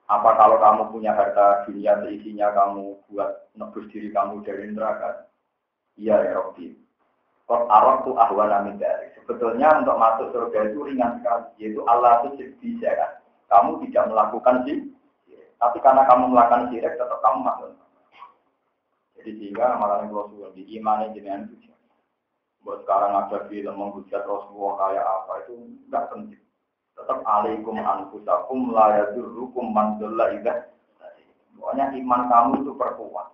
apa kalau kamu punya harta dunia seisinya kamu buat nebus diri kamu dari neraka? Iya ya Robbi. Kok arok tuh ahwan amin dari. Sebetulnya untuk masuk surga itu ringan sekali. Yaitu Allah itu bisa kan. Kamu tidak melakukan sih. Tapi karena kamu melakukan sirik tetap kamu masuk. Jadi sehingga malah yang sudah di iman jenengan itu. Buat sekarang ada film menghujat Rasulullah kayak apa itu nggak penting tetap alaikum anfusakum la yadurrukum man dhalla Pokoknya iman kamu itu perkuat.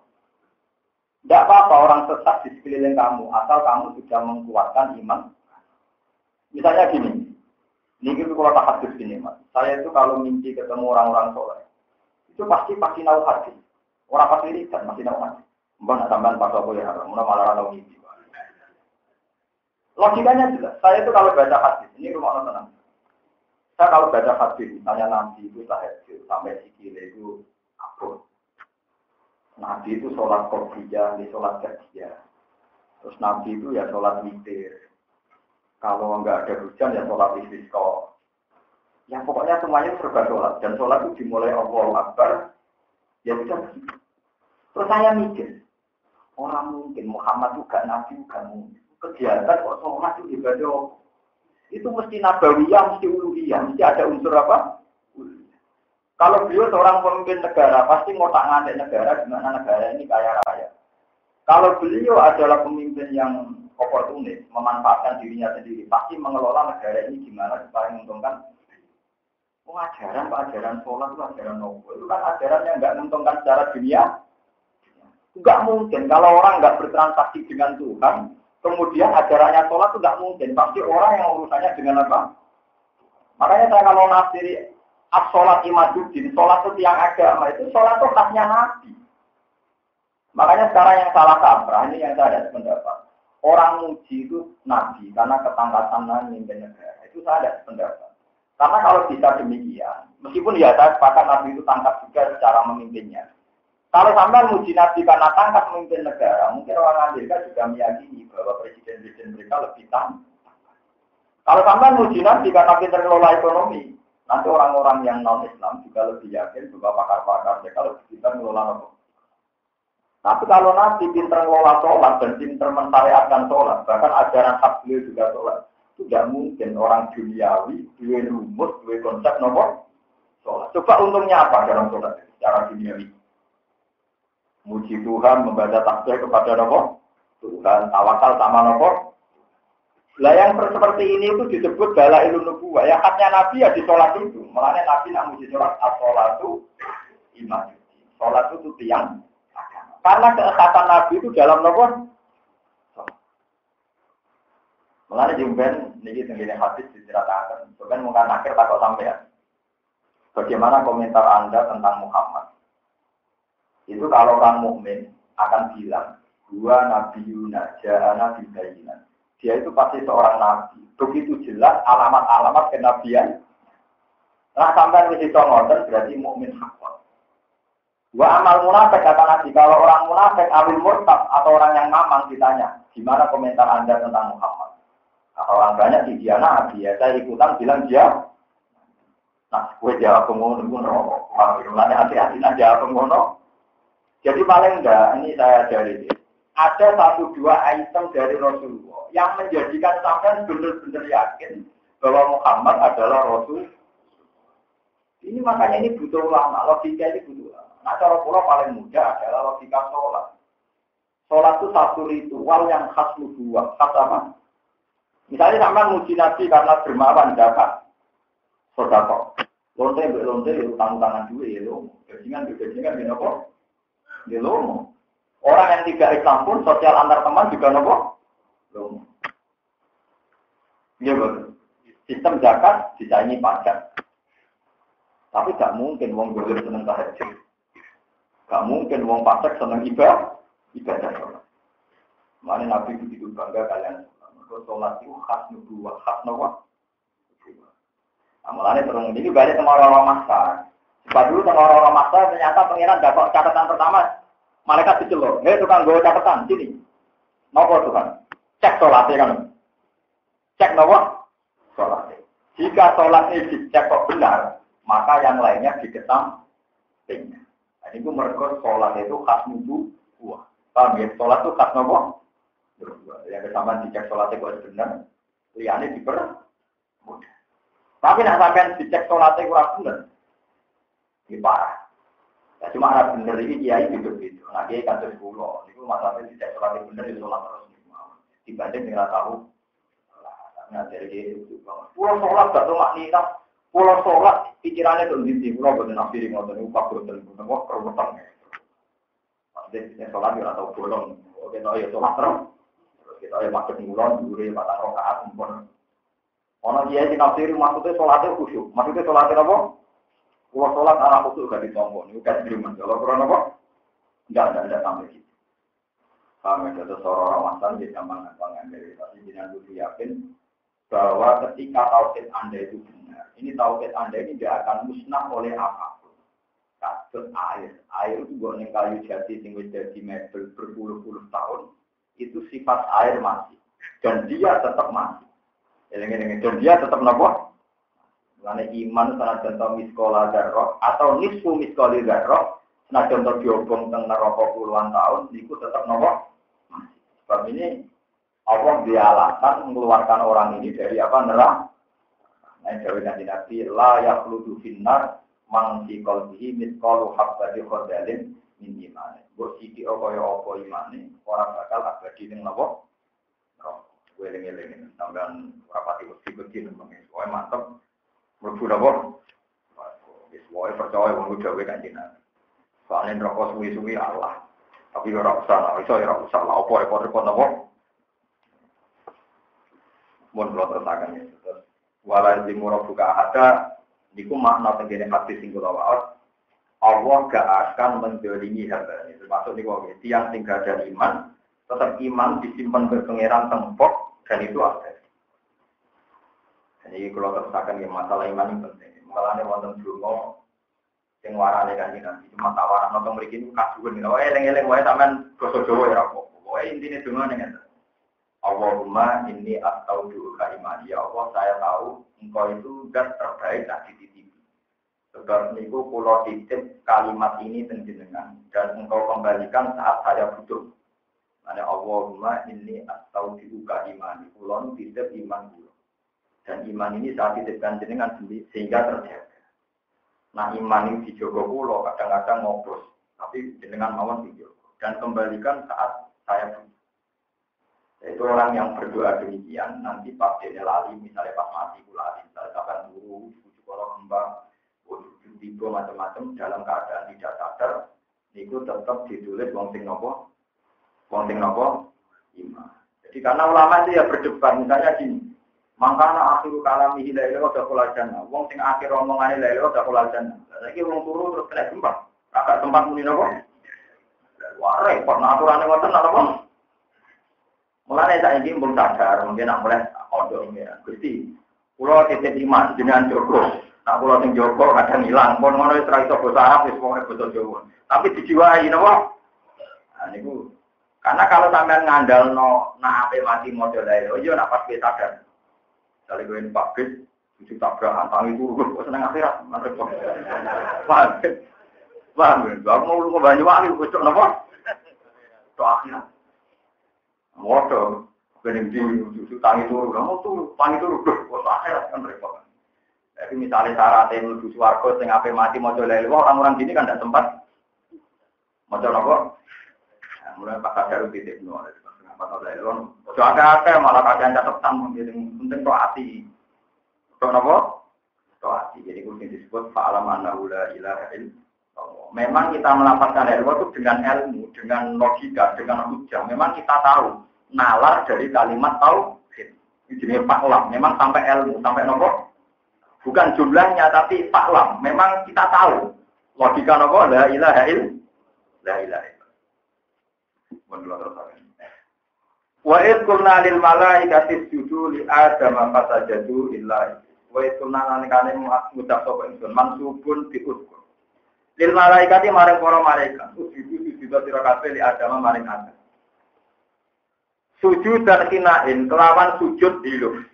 Tidak apa-apa orang sesat di sekeliling kamu, asal kamu sudah menguatkan iman. Misalnya gini, ini itu kalau tak hadis gini mas, saya itu kalau mimpi ketemu orang-orang soleh, itu pasti pasti tahu hati. Orang pasti riset, masih tahu hati. Mbak tambahan pas apa ya, mulai malah tahu mimpi. Logikanya jelas, saya itu kalau baca hadis, ini rumah tenang. Saya kalau baca hadis, misalnya Nabi itu tahajud sampai sikile itu apa? Nabi itu sholat kopiah, di sholat kerja. Terus Nabi itu ya sholat witir. Kalau enggak ada hujan ya sholat istisqa. Ya pokoknya semuanya serba sholat. Dan sholat itu dimulai Allah Akbar. Ya sudah. Terus saya mikir, orang mungkin Muhammad juga Nabi juga mungkin. Kegiatan kok sholat itu ibadah itu mesti nabawiyah, mesti uluhiyah, mesti ada unsur apa? Kalau beliau seorang pemimpin negara, pasti ngotak ngatik negara, gimana negara ini kaya raya. Kalau beliau adalah pemimpin yang oportunis, memanfaatkan dirinya sendiri, pasti mengelola negara ini gimana supaya menguntungkan. Oh, ajaran sholat itu ajaran nopo. Itu kan ajaran yang nggak menguntungkan secara dunia. Nggak mungkin kalau orang nggak bertransaksi dengan Tuhan, Kemudian ajarannya sholat itu tidak mungkin. Pasti orang yang urusannya dengan apa? Makanya saya kalau nafsiri as-sholat imaduddin, sholat itu tiang agama, itu sholat itu khasnya Nabi. Makanya sekarang yang salah kaprah, ini yang saya ada pendapat. Orang muji itu Nabi, karena ketangkasan memimpin negara. Itu saya ada pendapat. Karena kalau bisa demikian, meskipun ya saya sepakat Nabi itu tangkap juga secara memimpinnya. Kalau sampai muji Nabi karena tangkap memimpin negara, mungkin orang Amerika juga meyakini bahwa presiden-presiden mereka lebih tangkap. Kalau sampai muji Nabi karena pintar mengelola ekonomi, nanti orang-orang yang non-Islam juga lebih yakin bahwa pakar-pakar mereka lebih pintar mengelola ekonomi. Tapi kalau Nabi pintar mengelola sholat dan pintar mentariatkan sholat, bahkan ajaran hak juga sholat, tidak mungkin orang duniawi, dua rumus, dua konsep nomor sholat. Coba untungnya apa dalam sholat secara duniawi? Muji Tuhan, membaca tasbih kepada nopo Tuhan, tawakal sama nopo. Lah yang seperti ini itu disebut bala ilmu nubuah. Ya haknya Nabi ya di sholat itu. Makanya Nabi nak muji sholat, as itu iman. Sholat itu tiang Karena keekatan Nabi itu dalam nopo. Mengenai jumben, ini tenggine hadis diceritakan. Bukan mungkin akhir takut sampai ya. Bagaimana komentar Anda tentang Muhammad? Itu kalau orang mukmin akan bilang, dua nabi Yuna, nabi bayinan. Dia itu pasti seorang nabi. Begitu jelas alamat-alamat kenabian. Nah sampai di situ ngoten berarti mukmin hakon. Wa amal munafik kata Nabi, kalau orang munafik awil murtad atau orang yang mamang ditanya, gimana komentar Anda tentang Muhammad? Nah, orang banyak di dia nabi, ya saya ikutan bilang dia. Nah, gue jawab pengono, gue hati-hati nah jawab pengono. Jadi paling enggak, ini saya dari ada satu dua item dari Rasulullah yang menjadikan sampai benar-benar yakin bahwa Muhammad adalah Rasul. Ini makanya ini butuh ulama, logika ini butuh ulama. Nah cara pulau paling mudah adalah logika sholat. Sholat itu satu ritual yang khas nubuah, khas apa? Misalnya sama muji Nabi karena dermawan dapat sodako. Lonte, lonte, utang tangan dua ya lo. Bajingan, bajingan, gini apa? Di lomo. Orang yang tidak Islam pun sosial antar teman juga nopo lomo. Iya betul. Sistem zakat disaingi pajak. Tapi gak mungkin wong golir seneng tahajud. Gak mungkin wong pajak seneng ibadah. Ibadah sholat. Mana Nabi begitu bangga kalian. Sholat itu khas nubuah, khas nopo. Amalannya terus ini banyak sama orang-orang masak. Sebab dulu sama orang-orang masa ternyata pengiran dapat catatan pertama. Malaikat dicelur. Hei tukang gue catatan, sini. Nopo Tuhan. cek sholatnya kan. Cek nopo sholatnya. Jika sholat ini dicek kok benar, maka yang lainnya dikesampingkan. Nah, ini mereka sholat itu khas nubu buah. Paham ya? Sholat itu khas nopo? Yang kesamaan dicek sholatnya kok benar, liane diper. Tapi nak sampean dicek sholatnya kurang benar, ini parah. Ya cuma ada bener ini kiai gitu gitu. Nah kiai kan terus pulau, itu masalahnya dicek sholatnya benar itu sholat terus dibanding dengan tahu ngajari dia itu banget. Pulau sholat gak tuh maknina. Pulau sholat pikirannya tuh di sini. Pulau bener nabi ngotot upah bener bener wah keruwetan. Maksudnya sholat ya atau bolong. Oke, tahu ya sholat terus. Kita ya maksud ngulon, duri batang rokaat pun. Ono dia di nafsir maksudnya sholatnya khusyuk. Maksudnya sholatnya apa? Pulau sholat anak khusyuk gak ditombol. Ini kan firman. Kalau kurang apa? Enggak, enggak, enggak sampai gitu. Paham ya, itu seorang Ramadan di zaman pengambil. Tapi jangan dulu yakin bahwa ketika tauhid Anda itu benar, ini tauhid Anda ini tidak akan musnah oleh apa pun. Kasus air, air itu bukan yang kayu jati sing jadi mebel berpuluh-puluh tahun, itu sifat air masih, dan dia tetap masih. Dan dia tetap nopo. Karena iman sangat contoh miskola darroh atau nisfu miskoli darroh, nah contoh diobong tengah rokok puluhan tahun, itu tetap nopo. Sebab ini Allah dia alasan mengeluarkan orang ini dari apa neraka. Nah, jawab nanti nabi la yakhludu finnar man fi qalbihi mithqalu habbati khardalin min imane. Mbok siki kaya apa imane ora bakal abadi ning napa? Gue eling-eling sampean rapati wedi-wedi nang Wae mantep. Mlebu napa? Wis wae percaya wong dhewe kanjeng Nabi. Soalnya rokok suwi-suwi Allah. Tapi ora usah, iso ora usah lah opo repot-repot napa? Mun kula terusaken ya. Wala zimura buka ada niku makna tenggene hati sing kula waos. Allah gak akan mendolimi hamba ini. Termasuk niku tiang sing gak ada iman, tetap iman disimpan berpengeran tempok dan itu ada. Jadi kalau terusakan ya masalah iman ini penting. Ini wonten dulu sing warane kan nanti cuma tawaran nonton mriki niku kasuwen. Oh eling-eling wae sampean basa Jawa ya apa. Wae intine donga ning Allahumma inni astaudu imani ya Allah saya tahu engkau itu dan terbaik tak dititipi. Sebab niku pulau titip kalimat ini tenjenengan dan engkau kembalikan saat saya butuh. Mana Allahumma inni astaudu imani pulau titip iman pulau. Dan iman ini saat titipkan jenengan sehingga terjaga. Nah iman ini dijogo pulau kadang-kadang ngobrol, tapi jenengan mawon dijogo dan kembalikan saat saya butuh. Itu orang yang berdoa demikian, nanti pas dia lali, misalnya pas mati lali, misalnya kapan guru, bujuk orang kembang, bujuk tiba macam-macam dalam keadaan tidak sadar, itu tetap ditulis wong sing nopo, wong nopo, iman. Jadi karena ulama itu ya berdebat, misalnya gini, Mangkana akhiru kalami hilai lewat dah pola jannah. Wong sing akhir omongan hilai lewat dah pola jannah. Lagi wong turu terus kena gempa. Kakak tempat muni nopo. Wah repot, nah aturannya ngoten nopo. Mulai saya ini belum sadar, mungkin nak mulai odo ini ya. Gusti, pulau titip iman dengan Joko. Nah pulau sing Joko kadang hilang, pun ngono itu iso bahasa Arab, wis pokoke bahasa Jawa. Tapi dijiwai napa? Nah niku karena kalau sampean ngandal no nak ape mati model ae, iya nak pas sadar. Kali gue Bis, cucu tabrakan, tangi turu, (laughs) kok seneng akhirat, mereka. Paham? Paham? Aku mau lu ke Banyuwangi, gue cok napa? Cok akhirat. Modo, bening di susu tangi turu, kamu tuh tangi turu, (laughs) kok akhirat kan repot. Jadi misalnya syarat yang lebih suarga, sing ape mati mau coba lewat orang-orang sini kan tidak sempat mau coba apa? Nah, mulai pas ada titik nol, ada lewat, ojo agak malah kalian catatan mungkin penting tuh hati. Tuh apa? Tuh hati. Jadi kudu disebut fa'alam annahu la ilaha Memang kita melapaskan ilmu itu dengan ilmu, dengan logika, dengan hujah. Memang kita tahu nalar dari kalimat tahu. Ini faklam. Memang sampai ilmu, sampai nopo. Bukan jumlahnya, tapi faklam. Memang kita tahu. Logika nopo, la ilaha il. La ilaha il. Wa id kulna lil malaikati sujudu li adama fasajadu illa wa id kulna nalikane ngucap sapa ingsun mansubun bi Lil malaikati maring para malaikat. Ujibu sujudu sira kabeh li Adam maring Adam. Sujud dan kinain kelawan sujud diluk.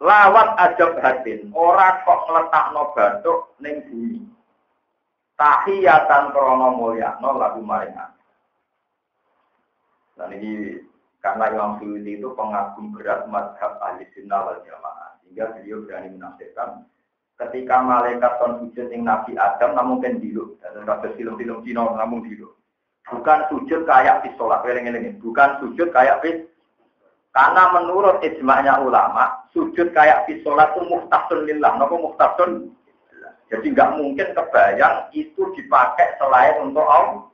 Lawat ajab hatin, ora kok no batuk ning bumi. Tahiyatan krana mulyakno lagu maringan. Dan ini karena Imam Suyuti itu pengagum berat madhab ahli sunnah wal jamaah. Sehingga beliau berani menafsirkan ketika malaikat kon sujud yang Nabi Adam namun kan dulu. Dan kasus film-film Cina namun dulu. Bukan sujud kayak di sholat. Bukan sujud kayak di karena menurut ijma'nya ulama, sujud kayak di sholat itu muhtasun lillah. Kenapa muhtasun? Jadi nggak mungkin kebayang itu dipakai selain untuk Allah.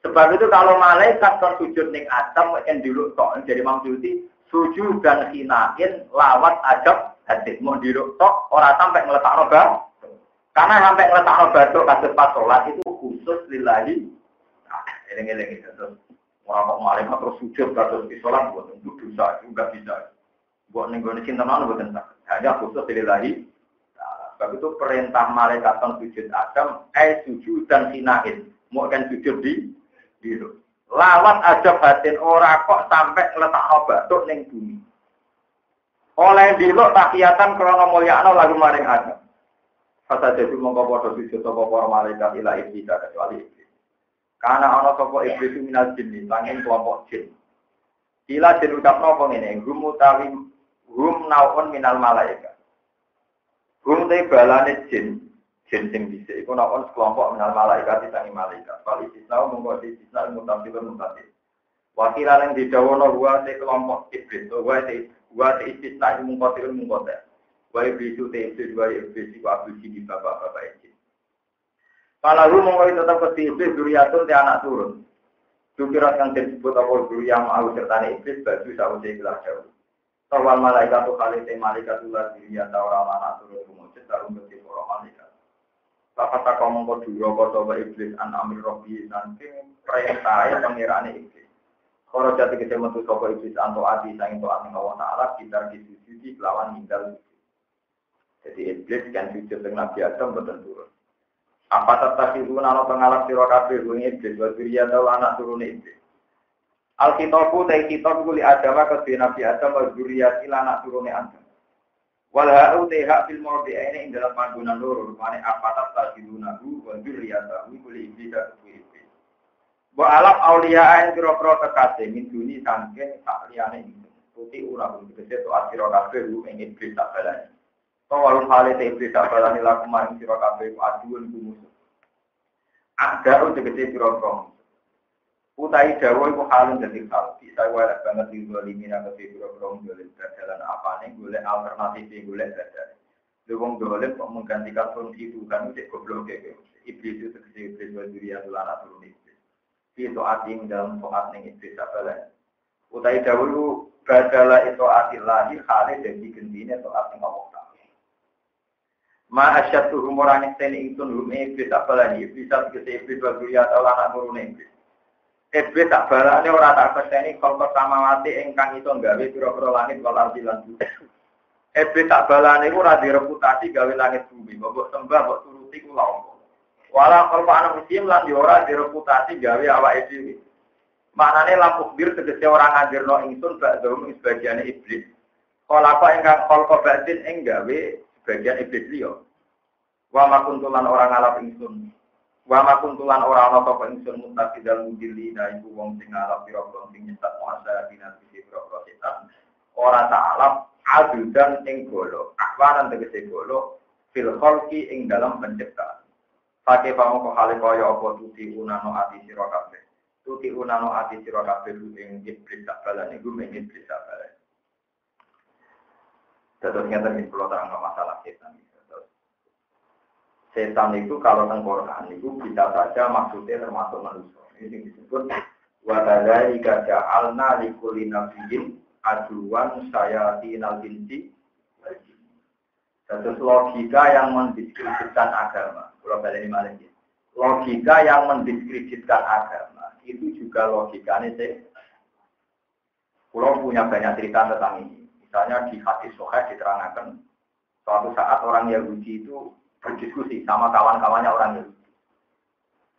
Sebab itu kalau malaikat kan sujud ning Adam kan dulu tok jadi maksudnya sujud dan hinain lawat ajab hadis mau dulu tok orang sampai ngeletak roba. Karena sampai ngeletak roba itu kasus pas sholat itu khusus lillahi. Nah, eling-eling terus Orang kok malaikat terus sujud terus di sholat buat untuk dosa juga bisa. Buat nenggone cinta mana buat tentang. Hanya khusus dililahi. Nah, sebab itu perintah malaikat sujud Adam, eh sujud dan sinain. Mau kan sujud di biru. Lawat aja batin ora kok sampai letak tuh neng bumi. Oleh dilo takiyatan krono mulyakno lagu maring Adam. Kata jadi mongko padha sujud sapa para malaikat ila iblis kecuali iblis. Karena ana sapa iblis minal jin, sanging kelompok jin. Ila jin ucap napa ngene, hum utawi hum naun minal malaika. Hum te balane jin, jin sing dhisik iku naun kelompok minal malaika ditangi malaikat. Kali istisna monggo istisna mutasilun mutasil. Wakilan yang didawono gua te kelompok iblis, gua te gua te istisna mungkotilun mungkotel. Wa iblis te iblis wa iblis iku abdi di bapak-bapak jin. Kalau mongko tetap ke iblis duriatun te anak turun. Dukirat yang disebut apa yang mau serta iblis baju sausé gelar jauh. Tawal malaikat tu kali te malaikat ulah diri atau orang anak turun kumujud tarum beti para malaikat. Bapak tak kau dulu kau coba iblis an amir robi saking perintah pengirane iblis. Kalau jati kita metu sopo iblis anto adi sangin to ati Allah Taala kita disujudi lawan ninggal. Jadi iblis kan sujud dengan Nabi Adam betul turun. Apa tetap ibu nano pengalap siro kabeh bunyi iblis, wasiriya tau anak turun iblis. Alkitabu tai kitab kuli adama ke Nabi Adam wa zuriyati anak turun Adam. Walhau teha fil mordi ini ing dalam panggungan loro rupane apa tak tadi lunagu wajur ya tahu boleh iblis atau kuih. Bu alaf aulia ain kiro kiro terkasih min duni sange sak liyane ini puti urang untuk kece tu asiro kafe lu ingin iblis tak balani. So walun hale teh iblis tak balani lah maring siro kafe ku aduan kumus. Ada untuk kece kiro kiro Utai dawa iku halun dadi hal. Bisa wae banget di zalimina ke sira kong golek dalan apane golek alternatif golek dadan. Lewong golek kok menggantikan fungsi Tuhan itu goblok kayak iblis itu tegese iblis wa duriya tulana turun iblis. Itu ating dalam toat ning iblis abalani. Utai dawa iku badala itu atilahi hale dadi gendine toat ning Allah Ma asyad tuh orang yang teni itu hum iblis balani iblis tak kese iblis baguriya atau anak turun iblis. Iblis tak balani orang tak keseni kalau pertama mati engkang itu gawe pira-pira langit kalau arti lan Iblis tak balani ku ora reputasi gawe langit bumi, mbok sembah mbok turuti ku lawo. Wala kalau anak muslim lan yo ora direputasi gawe awake dhewe. Maknane lampu bir tegese orang ngadirno ingsun bak dom sebagian iblis. Kalau apa engkang kalau batin ing gawe bagian iblis liya. Wa makuntulan orang ngalap ingsun. Wa makuntulan orang ana sapa ingsun mutakidal mudili da iku wong sing ngalap pira-pira sing nyesat muasa dina sisi pira-pira setan. Ora ta'alap dan ing golo. Akwaran tegese golo fil khalqi ing dalam penciptaan. Pakai pamu kok hale kaya apa tuti unano ati sira kabeh. Tuti unano ati sira kabeh ing iblis tak balane ing iblis tak balane. Terus ternyata ini kalau terang masalah setan. Setan itu kalau tengkorak itu bisa saja maksudnya termasuk manusia. Ini disebut wadada ika ja'alna likuli nabiyin aduan tinal binti Terus logika yang mendiskreditkan agama. Kalau balik malah Logika yang mendiskreditkan agama itu juga logikanya sih. Kalau punya banyak cerita tentang ini. Misalnya di hadis soheh diterangkan suatu saat orang Yahudi itu berdiskusi sama kawan-kawannya orang Yahudi.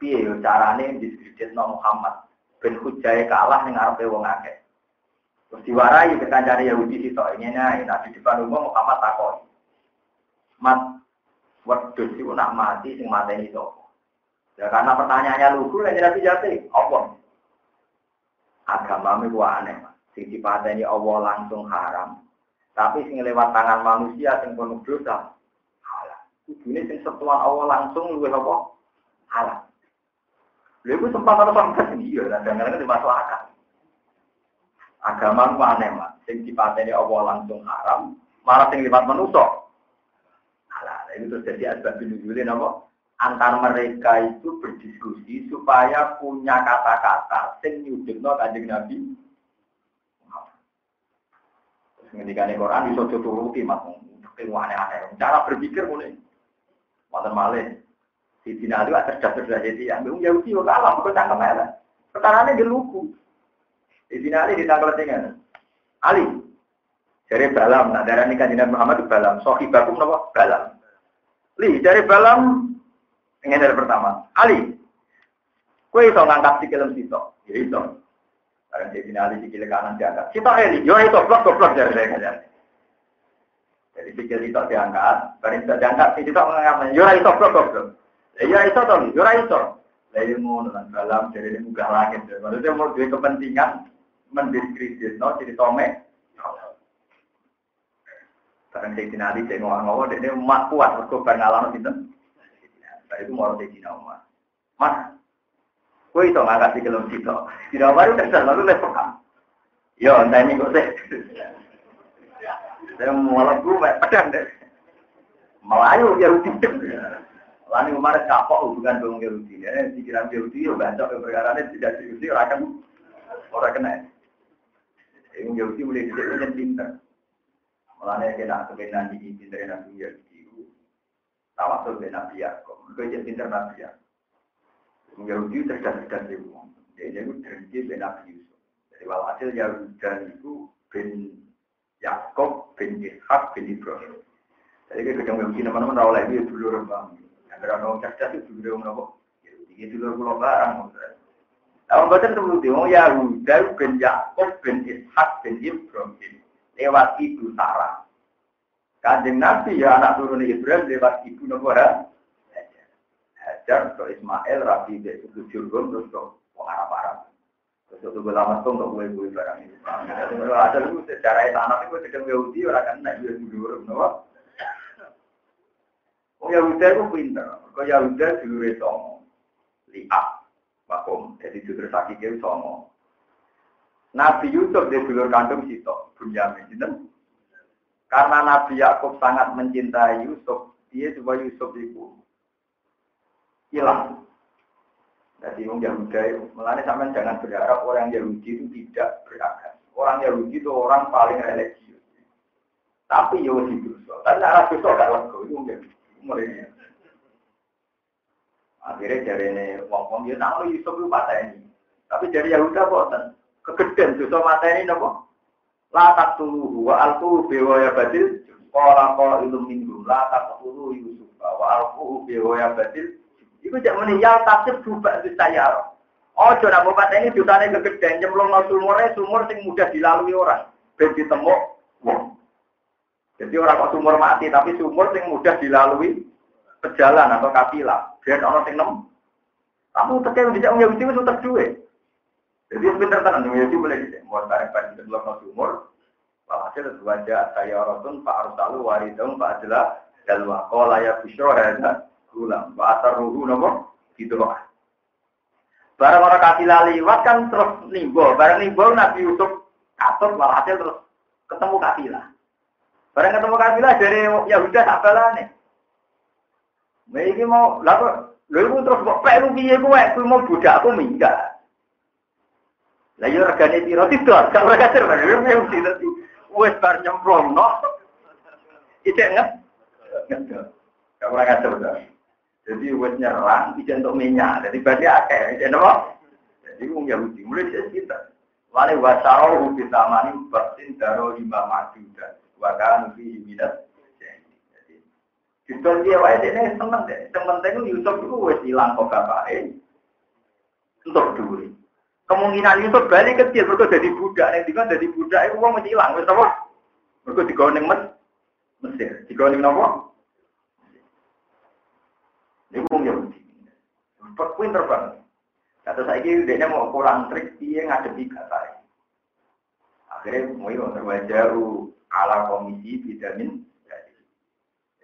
Piye carane diskredit Muhammad. ben hujae kalah ning ngarepe wong akeh. Terus diwarai ke kancane Yahudi sitok ini nah di depan umum Muhammad takon. Mat wedhus iku nak mati sing mateni sapa? Ya karena pertanyaannya lugu lan jadi jati apa? Agama ku aneh, sing dipateni Allah langsung haram. Tapi sing lewat tangan manusia sing penuh dosa. Ini sing setuan Allah langsung luwih apa? Halal. Lha iku sempat ana sampai iya, kadang-kadang di masyarakat. Agama ku aneh, Mas. Sing dipateni Allah langsung haram, malah sing lewat manusia halal. Itu terus jadi asbab nuzulin apa? Antar mereka itu berdiskusi supaya punya kata-kata sing nyudutno kanjeng Nabi. Terus ngendikan Quran iso turuti mas, aneh-aneh. Cara berpikir mulai. Wonten malih di Dina itu cerdas cerdas jadi yang belum Yahudi kok kalah kok tangkap merah. Perkaranya dia lugu. Di Dina Ali ditangkap dengan Ali. Dari balam, nah darah nikah Nabi Muhammad itu balam. Sohi bakum nopo balam. Li dari balam ini dari pertama. Ali. Kue itu ngangkat si kelem situ. Ya itu. Karena di Dina Ali sikil kanan diangkat. Sitok Eli. Yo itu blok blok dari saya. Jadi sikil itu diangkat. Barang itu diangkat. Sitok mengangkat. Yo itu blok blok. Iya itu toh, ya itu. Lah ilmu dengan dalam dari ini muka langit. Maksudnya mau dua kepentingan mendiskredit, no, jadi tome. Barang saya dinali, saya ngomong-ngomong, dia umat kuat, mereka berngalaman gitu. Nah itu mau saya umat. Mas, gue itu nggak kasih kelom situ. Tidak baru udah lalu lepas. Yo, entah ini kok saya. Malah gue pedang deh. Melayu ya rutin. Lani Umar kapok hubungan dengan Yahudi. Ya, pikiran Yahudi ya baca perkara ini tidak Yahudi orang kan orang kena. Ini Yahudi mulai tidak punya pinter. Mulanya kena kebenaran di pinter Nabi Yahudi. Tawasul dengan Nabi Yaakov. Mereka jadi pinter Nabi Yaakov. Yahudi cerdas-cerdas itu. Jadi itu terjadi dengan Nabi Yusuf. Jadi walhasil Yahudan itu bin Yaakov bin Ishak bin Ibrahim. Jadi kita ketemu Yahudi teman-teman oleh itu dulu rembang. Agar orang cerdas itu juga nopo. Jadi dulu pulau barang. Tahun baca sebelum itu, Yahuda bin Yakob bin Ishak bin Ibrahim lewat ibu Sarah. Kanjeng Nabi ya anak turun Ibrahim lewat ibu nopo ha. Hajar ke Ismail, Rabi Jurgum terus ke Arab Terus itu lama tuh nggak boleh boleh barang itu. Ada lu secara tanah itu sedang Yahudi orang kan naik dulu nopo. Oh Yahuda itu pinter. Kau Yahuda dulu itu lihat, makom. Jadi dulu sakit itu songo. Nabi Yusuf dia dulu kandung Sito, Bunyamin. Gitu? Karena Nabi Yakub sangat mencintai Yusuf, dia coba Yusuf itu hilang. Jadi orang Yahuda melani sampai jangan berharap orang Yahudi itu tidak beragam. Orang Yahudi itu orang paling religius. Tapi Yahudi itu, tapi arah itu gak lego, itu mulai. Akhirnya dari ini wong-wong dia nama Yusuf itu mata ini. Tapi dari Yahuda bosan. Kegedean dosa mata ini nopo. Latak tulu wa alku bewa ya badil. Kala kala ilum minggu. Latak tulu Yusuf wa alku bewa ya badil. Iku jak meninggal tasir berubah itu saya. Oh, jodoh bapak ini dosanya kegedean. Nyemplung sumurnya sumur sing mudah dilalui orang. Ben ditemu wong. Jadi orang kok sumur mati, tapi sumur yang mudah dilalui pejalan atau kapilah. Biar orang yang nem. Kamu terkait bisa Yahudi itu utek duwe. Jadi pinter tenan Yahudi boleh bisa. Mau tarik pada dalam sumur. Walhasil wajah saya orang Pak Arsalu waridong Pak Adila dalwa kola ya hada gulam Pak Asar ruhu nopo gitu loh. Barang orang kafilah liwat kan terus nimbo. Barang nimbo Nabi Yusuf katut walhasil terus ketemu kafilah. Barang ketemu kafilah dari tak balane. Nah ini mau lalu lalu terus kok pek piye kowe kowe mau budakku minggat. Lah yo regane piro tidak gak ora kasir lha yo mesti dadi wis bar nyemplung no. Ijek nget. Gak ora kasir. Jadi wis nyerang ijek untuk minyak. Jadi berarti akeh ijek napa? Jadi wong Yahudi mulai kita. Wale wasaro bisa mani bersin daro lima majudan. Wakan fi minat. Justru dia wae ini seneng deh. Yang penting Yusuf itu wes hilang kok bapaknya untuk duit. Kemungkinan Yusuf balik kecil, mereka jadi budak, yang dikon jadi budak, itu uang masih hilang, wes apa? Mereka digoning mes, Mesir, digoning apa? Ini uang Yahudi. Pinter banget. Kata saya ini dia mau kurang trik, dia ngadepi kata Akhirnya mau yang terwajaru ala komisi vitamin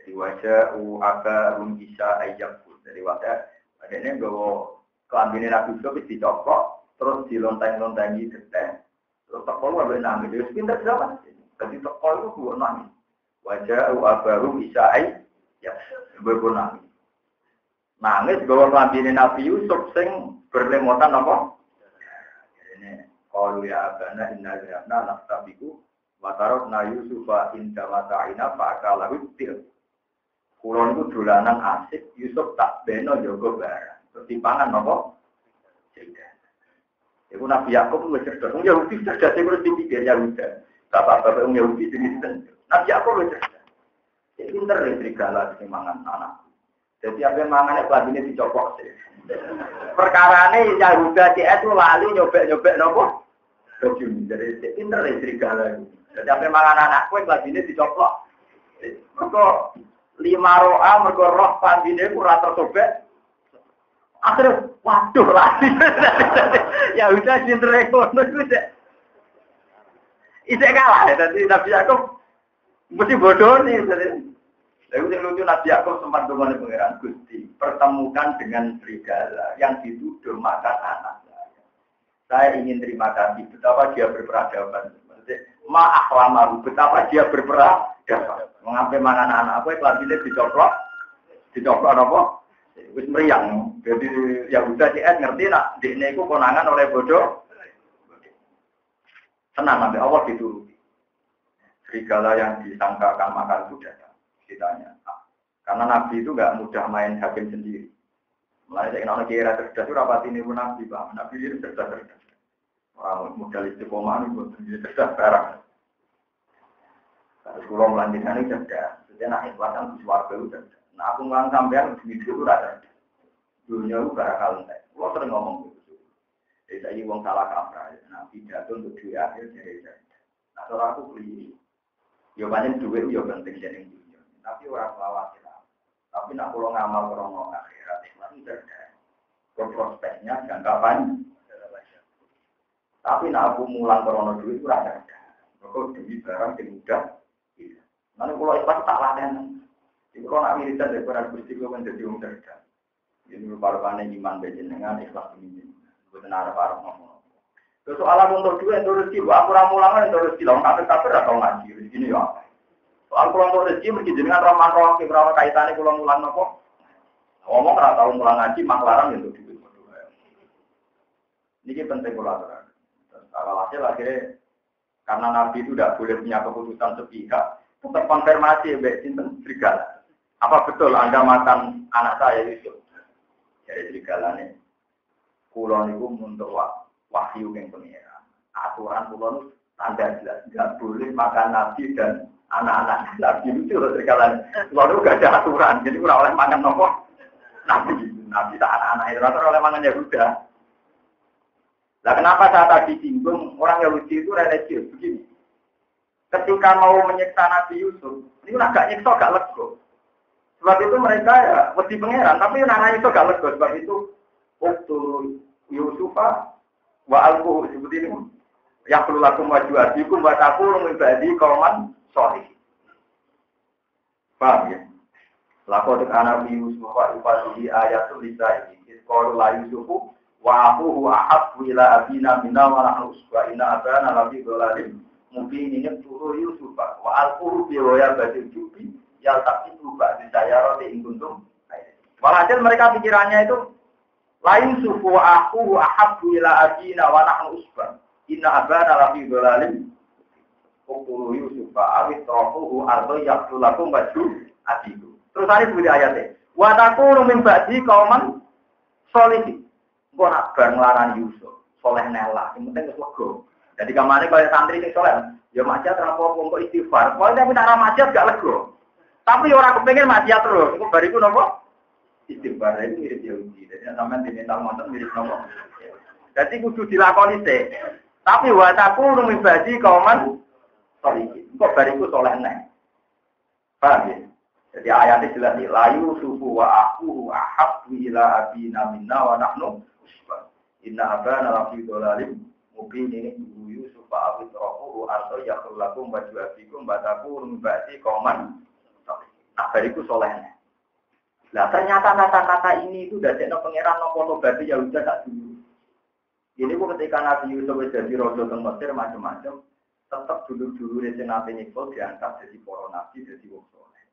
jadi wajah u aga rum bisa pun jadi wajah adanya gawa kelambinin Nabi Yusuf dicopot terus dilonteng-lontengi geteh. Terus tekol wae nangis. Terus pindah siapa jadi tekol itu gua nangis. Wajah u aga rum bisa ayam ya gua nangis nangis gawa kelambinin Nabi Yusuf sing berlemotan apa? Ini kalau ya abana inna zirabna naktabiku watarok na Yusufa inda mata'ina fa'akalahu til. Kulon itu dolanan asik, Yusuf tak beno jogo barang. Pertimbangan apa? Iku Nabi Yakub itu cerdas. Wong Yahudi cerdas, itu harus dipikir Yahudi. Bapak-bapak Wong Yahudi itu. Nabi Yakub itu cerdas. Pinter ya serigala sing mangan anak. Jadi apa yang mangan itu ini dicopok sih. Perkara ini Yahuda CS itu lali nyobek-nyobek nopo. Dojum. Jadi pinter ya serigala. Jadi apa mangan anak lagi ini dicoplok. Mereka lima roa, mereka roh pandine kurang tersobek. Akhirnya, waduh lagi. (laughs) ya udah pinter ekonomi itu. Isek kalah ya, tadi Nabi Yakub mesti bodoh nih. Lalu yang lucu Nabi Yakub sempat dengan pangeran Gusti, pertemukan dengan serigala yang dituduh makan anak saya. Saya ingin terima kasih betapa dia berperadaban. Maaf lama, betapa dia berperadaban. Mengambil mana anak? Kelas ini dicoplok, dicoplok apa? Wis meriang. Jadi yang udah CS ngerti nak, di ini konangan oleh bodoh. Tenang sampai Allah dituruti. Serigala yang disangkakan makan itu datang ceritanya. Karena Nabi itu nggak mudah main hakim sendiri. Mulai saya kenal kira cerdas itu rapat ini pun Nabi, Pak. Nabi itu cerdas cerdas. Orang modal istiqomah itu buat sendiri cerdas sekarang. Kalau pulau melanjutkan itu cerdas. Jadi nak ikhlas kan suarga itu cerdas. Nah aku nggak sampean di itu ada. Dunia itu barang entek. Kalau sering ngomong gitu. Jadi saya uang salah kaprah. Nah pidato untuk duit akhir jadi cerdas. Nah kalau aku beli, ya banyak duit, ya penting jadi tapi orang khawatir. Tapi nak pulau ngamal krono akhirat itu cerdas. Prospeknya jangka panjang. Tapi nak aku mulang krono duit itu rada ada. Kau demi barang yang mudah. Nanti pulau ikhlas tak latihan. Jadi kalau nak wiridan daripada gusti gue menjadi orang cerdas. Ini parukannya iman dengan ikhlas ini. Bukan arah parah ngomong. Terus soalan untuk dua itu rezeki, aku ramulangan itu rezeki, lawan kafir kafir atau ngaji, rezeki ya. Soal pulang ke rezeki mesti dengan ramah roh ke berapa kaitannya pulang mulang nopo. Ngomong nggak tahu mulang ngaji maklaran itu duit. Ini penting pulang Kalau hasil akhirnya karena Nabi itu tidak boleh punya keputusan sepihak, tetap konfirmasi baik sinten serigala. Apa betul Anda makan anak saya Yusuf? Jadi serigala nih. Kulon itu untuk wahyu yang pengira. Aturan kulon tanda jelas nggak boleh makan Nabi dan anak-anak nabi itu terus sekalian. Lalu gak ada aturan jadi kurang oleh makan nopo. Nabi nabi tak anak-anak itu rata oleh makan Yahuda Nah kenapa saya tadi singgung orang Yahudi itu religius begini? Ketika mau menyiksa Nabi Yusuf ini agak nyiksa gak lego. Sebab itu mereka ya mesti pangeran tapi nana itu gak lego. Sebab itu waktu Yusufa wa alquhu seperti ini ya perlu lakum waju adikum wa takulu min ba'di kauman sorry. Paham ya? Lakot anak Yusuf wa ibadihi ayat tulisah ini. Kalau la Yusufu wa ahuhu ahab ila abina minna wa usba inna abana labi dolalim. Mungkin ini turu Yusuf wa alquhu bi roya badil jubi yal tapi lupa di saya roti ingkuntum. Walhasil mereka pikirannya itu la Yusuf wa ahuhu ahab ila abina wa nahnu usba inna abana labi dolalim. Ukulu Yusuf awit rohuhu ardo yaktulakum baju adiku. Terus ini bunyi ayatnya. Wataku min ba'di kauman solihi. Gue nak bar Yusuf. Soleh nela. Yang penting itu Jadi kemarin kalau santri ini soleh. Ya maksiat terlalu untuk istighfar. Kalau tapi nak maksiat gak lego. Tapi orang kepengen maksiat terus. Itu bariku nopo? Istighfar. Ini mirip Yahudi. Jadi sampai diminta mantan mirip nopo. Jadi kudu dilakoni sih. Tapi wataku numibadi kauman Kok bariku soleh neng. Paham ya? Jadi ayatnya jelas nih, layu sufu wa aku ahab ila abina minna wa nahnu Inna abana lafi dolalim mungkin ini ibu Yusuf awit rohu atau yakulakum baju abikum bataku rumbati koman. Nah bariku solehnya. Nah ternyata kata-kata ini itu dari no pangeran no foto berarti ya udah tak dulu. Ini ketika Nabi Yusuf jadi rojo teng Mesir macam-macam, tetap dulu-dulu di Nabi Nikol diangkat jadi para nabi jadi wong soleh.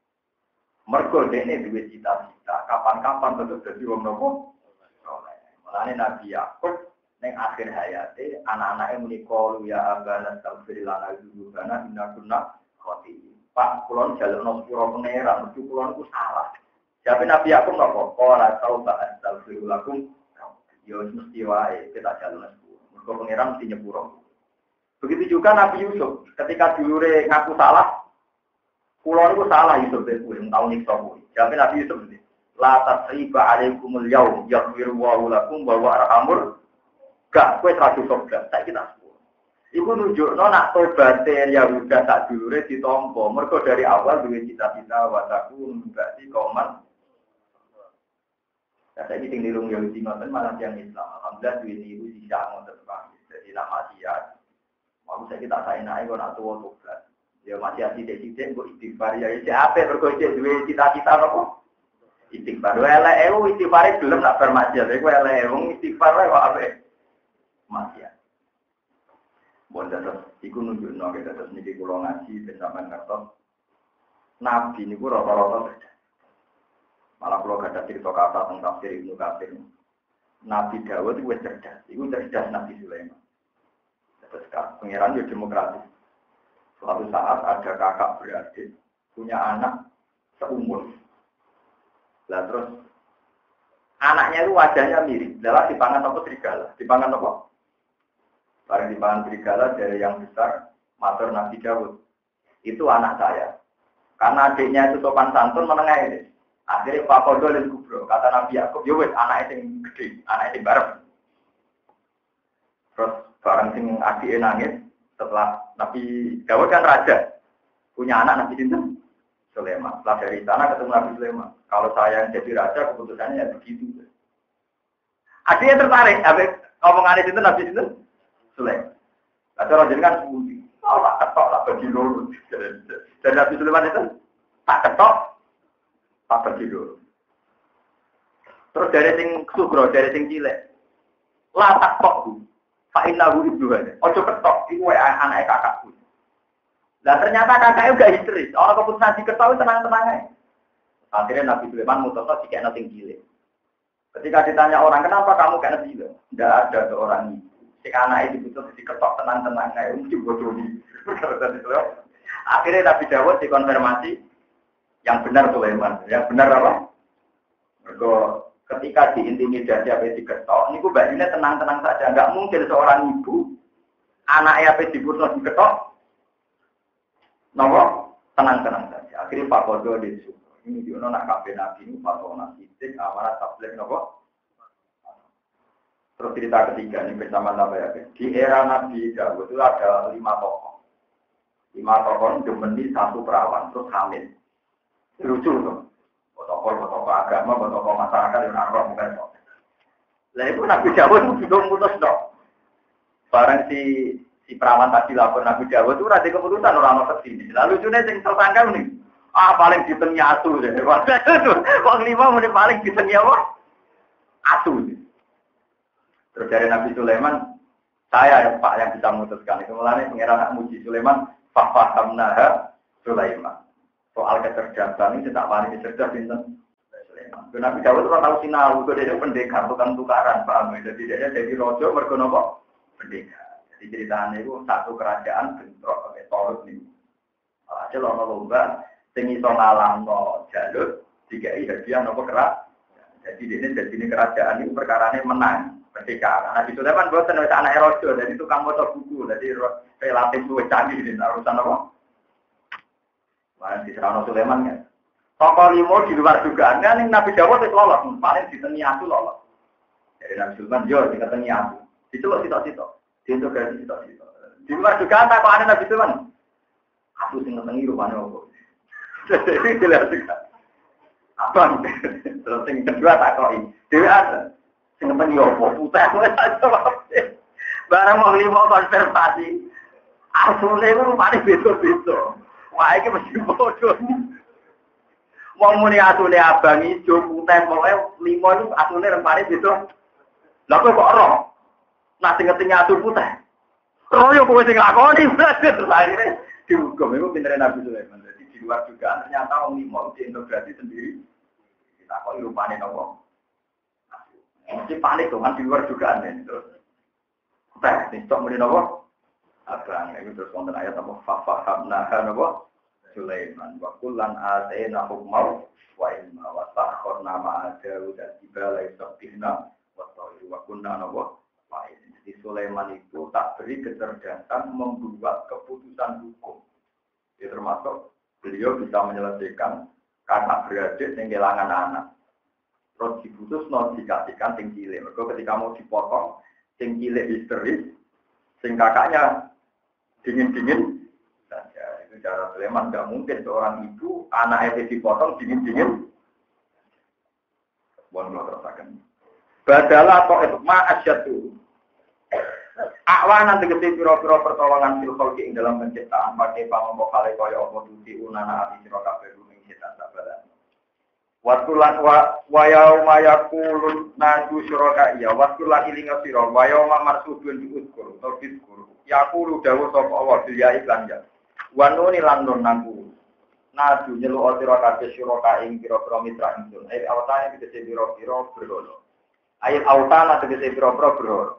Mergo dene duwe cita-cita, kapan-kapan tetap jadi wong nopo soleh. Mulane Nabi Yakub neng akhir hayate anak-anaknya muni kalu ya abana astaghfir lana dzunubana inna kunna khati. Pak kulon jaluk nang pura pangeran, mesti kulon ku salah. Siapa Nabi Yakub nopo? Qala tauba astaghfir lakum Ya mesti wae kita jalan sepuluh. Mergo pangeran mesti nyepuro. Begitu juga Nabi Yusuf, ketika dulure ngaku salah, kulon itu salah Yusuf dari kue, tahu nih kau Jadi Nabi Yusuf ini, la tasriba alaikumul yaum yaghfiru wa lakum wa arhamur. Gak kue terlalu sobra, saya kita sepuluh. Iku nunjuk nona tobatin Yahuda tak dulure ditompo. Mergo dari awal duwe cita-cita wataku berarti kauman Nah, saya ini tinggal di Yahudi malah yang Islam. Alhamdulillah duit ibu sisa ngoten bang. Jadi nama dia. Mau saya kita saya naik nak tua tuh Ya masih hati dek dek kok istighfar ya. Siapa berkocek duit cita-cita apa? Istighfar. Wala ewu istighfar belum nak bermaksiat. Aku wala ewu istighfar kok apa? Maksiat. Bon terus iku kita terus niki kulo ngaji bersama ngertos. Nabi niku rata-rata Malah kalau ada cerita kata tentang tafsir Ibnu. Nabi Dawud itu cerdas, itu cerdas Nabi Sulaiman. Pengiran itu demokratis. Suatu saat ada kakak beradik, punya anak seumur. Lah terus anaknya itu wajahnya mirip. Lalu dipangan apa serigala? Dipangan apa? Barang dipangan serigala dari yang besar, mater Nabi Dawud. Itu anak saya. Karena adiknya itu sopan santun menengah ini. Akhirnya Pak Kodo dan Kubro, kata Nabi Yakub, ya wes anak yang gede, anak yang bareng. Terus bareng sing adiknya nangis, setelah Nabi Dawud kan raja, punya anak Nabi Sinten, Sulaiman. Setelah dari sana ketemu Nabi Sulaiman. Kalau saya yang jadi raja, keputusannya ya begitu. Adiknya tertarik, habis aneh itu Nabi Sinten, Sulaiman. Kata Raja kan sebuti, oh tak ketok, tak bagi lurus. Dan Nabi Sulaiman itu, tak ketok, tak pergi dulu. Terus dari sing sugro, dari sing cilik. Latak tok Pak Innahu ibu aja. Ojo ketok, iku anak kakakku. Nah ternyata kakaknya udah histeris. Orang keputusan diketok tenang-tenang aja. Akhirnya Nabi Sulaiman mutoto jika nanti cilik. Ketika ditanya orang, kenapa kamu Nabi Sulaiman? Tidak ada seorang ibu. Si anak itu butuh diketok tenang-tenang aja. Mungkin bodoh (laughs) Akhirnya Nabi Dawud dikonfirmasi, yang benar Sulaiman. Yang benar apa? Mereka ketika diintimidasi apa diketok, ini bajunya tenang-tenang saja. Enggak mungkin seorang ibu anak apa dibunuh diketok, nopo tenang-tenang saja. Akhirnya Pak Kodo disuruh. Ini dia nak kafe nabi ini fatona sidik amanat tablet nopo. Terus cerita ketiga ini bersama Nabi ya. Di era Nabi Dawud itu ada lima tokoh. Lima tokoh ini satu perawan terus hamil. Lucu tuh. Protokol, protokol agama, protokol masyarakat yang arwah bukan kok. Lah itu Nabi Dawud itu juga putus dong. Barang si si perawan tadi lapor Nabi Dawud itu rada keputusan orang orang ke sini. Lalu lucunya yang tersangka nih. Ah paling diteni asu deh. Wong lima menit paling diteni apa? Asu. Terus dari Nabi Sulaiman, saya ya Pak yang bisa memutuskan. Itu mulanya pengiran anak muji Sulaiman, Fahamnaha Sulaiman soal kecerdasan ini tidak paling cerdas pinter. Nabi Dawud orang tahu sinau, itu dia pendekar, bukan tukaran, paham ya? Jadi dia jadi rojo, mergo nopo pendekar. Jadi ceritanya itu satu kerajaan bentrok pakai torut nih. Aja lo lomba, sing iso no jalur, tiga hadiah nopo kerak. Jadi dia jadi ini kerajaan ini perkara ini menang pendekar. Nabi Sulaiman buatan anak rojo, jadi tukang motor buku, jadi relatif luwih canggih ini urusan apa? Mana di Sulaiman kan. Tokoh limo di luar dugaan kan Nabi Dawud itu lolos, paling di teni aku lolos. Jadi Nabi Sulaiman yo di teni aku. Itu kok sitok-sitok. Diintegrasi sitok-sitok. Di luar juga tak ada Nabi Sulaiman. Aku sing ngentengi rupanya apa. (laughs) Jadi jelas juga. Abang. Terus yang kedua tak kok ini. Dewi ada. Sing ngentengi apa. Putih. Barang mau lima konservasi. Aslinya itu rupanya beda-beda. Wah, ini mesti bodoh. Wong muni atune abang ijo putih pokoke lima itu atune rempane beda. Lah kok kok roh? Nah sing ngerti nyatu putih. Roh yo kowe sing lakoni (laughs) akhirnya dihukum itu pintere Nabi Sulaiman. Di luar juga ternyata wong lima diintegrasi sendiri. Kita kok rupane nopo? Mesti panik dong kan di luar juga aneh terus. Teh, nih stok muni nopo? Abang, itu terus wonten ayat? Fafahamna nopo? Sulaiman wa kullan atayna hukmau wa ilma wa sakharna ma'a Dawud dan jibala yusabbihna wa tawir wa kunna nawa Jadi Sulaiman itu tak beri kecerdasan membuat keputusan hukum. Ya termasuk beliau bisa menyelesaikan kakak beradik yang kehilangan anak. Terus diputus non dikasihkan sing cilik. Mereka ketika mau dipotong, sing cilik histeris, sing kakaknya dingin-dingin cara Sulaiman nggak mungkin seorang ibu anak itu dipotong dingin-dingin. Bukan kalau terasakan. Badalah atau itu ma'asyatu. Akwanan tegesi piro-piro pertolongan filkol ing dalam penciptaan pakai pamongko kale kaya apa tuti unana ati sira kabeh ruming setan sabaran. Watulan wa wa yauma yaqulun nadu syuraka iya watulan ilinga sira wa yauma marsubun diuskur atau diskur. Yaqulu dawuh sapa Allah bil ya iklan ya. Wanuni lan nun naku. Nadu nyelu otiro kabeh syuraka ing pira-pira mitra ingsun. Ayo awtane tegese pira-pira berhala. Ayat autana tegese pira-pira berhala.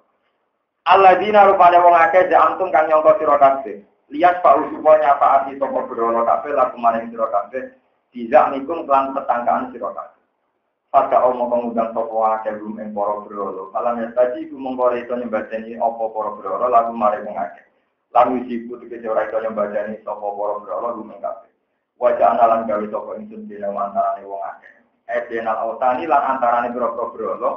Alladzina rupane wong akeh jantung kang nyangka sira kabeh. Lihat Pak Usupo nyapa ati sapa berhala kabeh laku maring sira kabeh. Tidak nikum kelan petangkaan sira kabeh. Pada omong pengundang sapa akeh rum ing para berhala. Alam ya tadi ku mengko iso nyembadani apa para berhala laku maring wong akeh. Lalu jibu tegese ora iso nyembadani sapa para berhala rum ing kabeh. Wajah analan gawe sapa ingsun dina antarane wong akeh. Edenal autani lan antarane boro-boro berhala.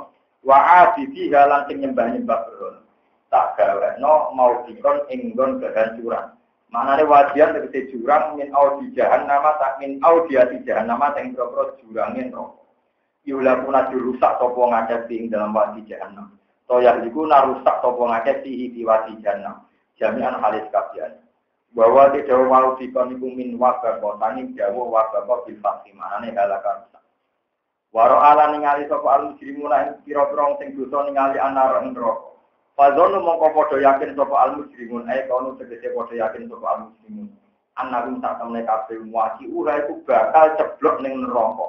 Wa abidi halan sing nyembah-nyembah berhala. Tak gawe no mau dikon inggon kehancuran. Manane wajian tegese jurang min audi nama tak min audiati nama sing boro-boro jurangin rokok. Yula puna dirusak sapa ngakeh ing dalam wadi jahannam. Toyah iku narusak sapa ngakeh di wadi jahannam jami'an halis kabian. Bahwa tidak mau dikon iku min wabah kotani jawa wabah kok bil faksi manane halakan. Waro ala ningali sapa al mujrimuna ing pira-pira sing dosa ningali anar ing neraka. Fadzonu mongko padha yakin sapa al mujrimun ae kono tegese padha yakin sapa al mujrimun. Anakum tak temne kabeh muaji ura iku bakal ceblok ning neraka.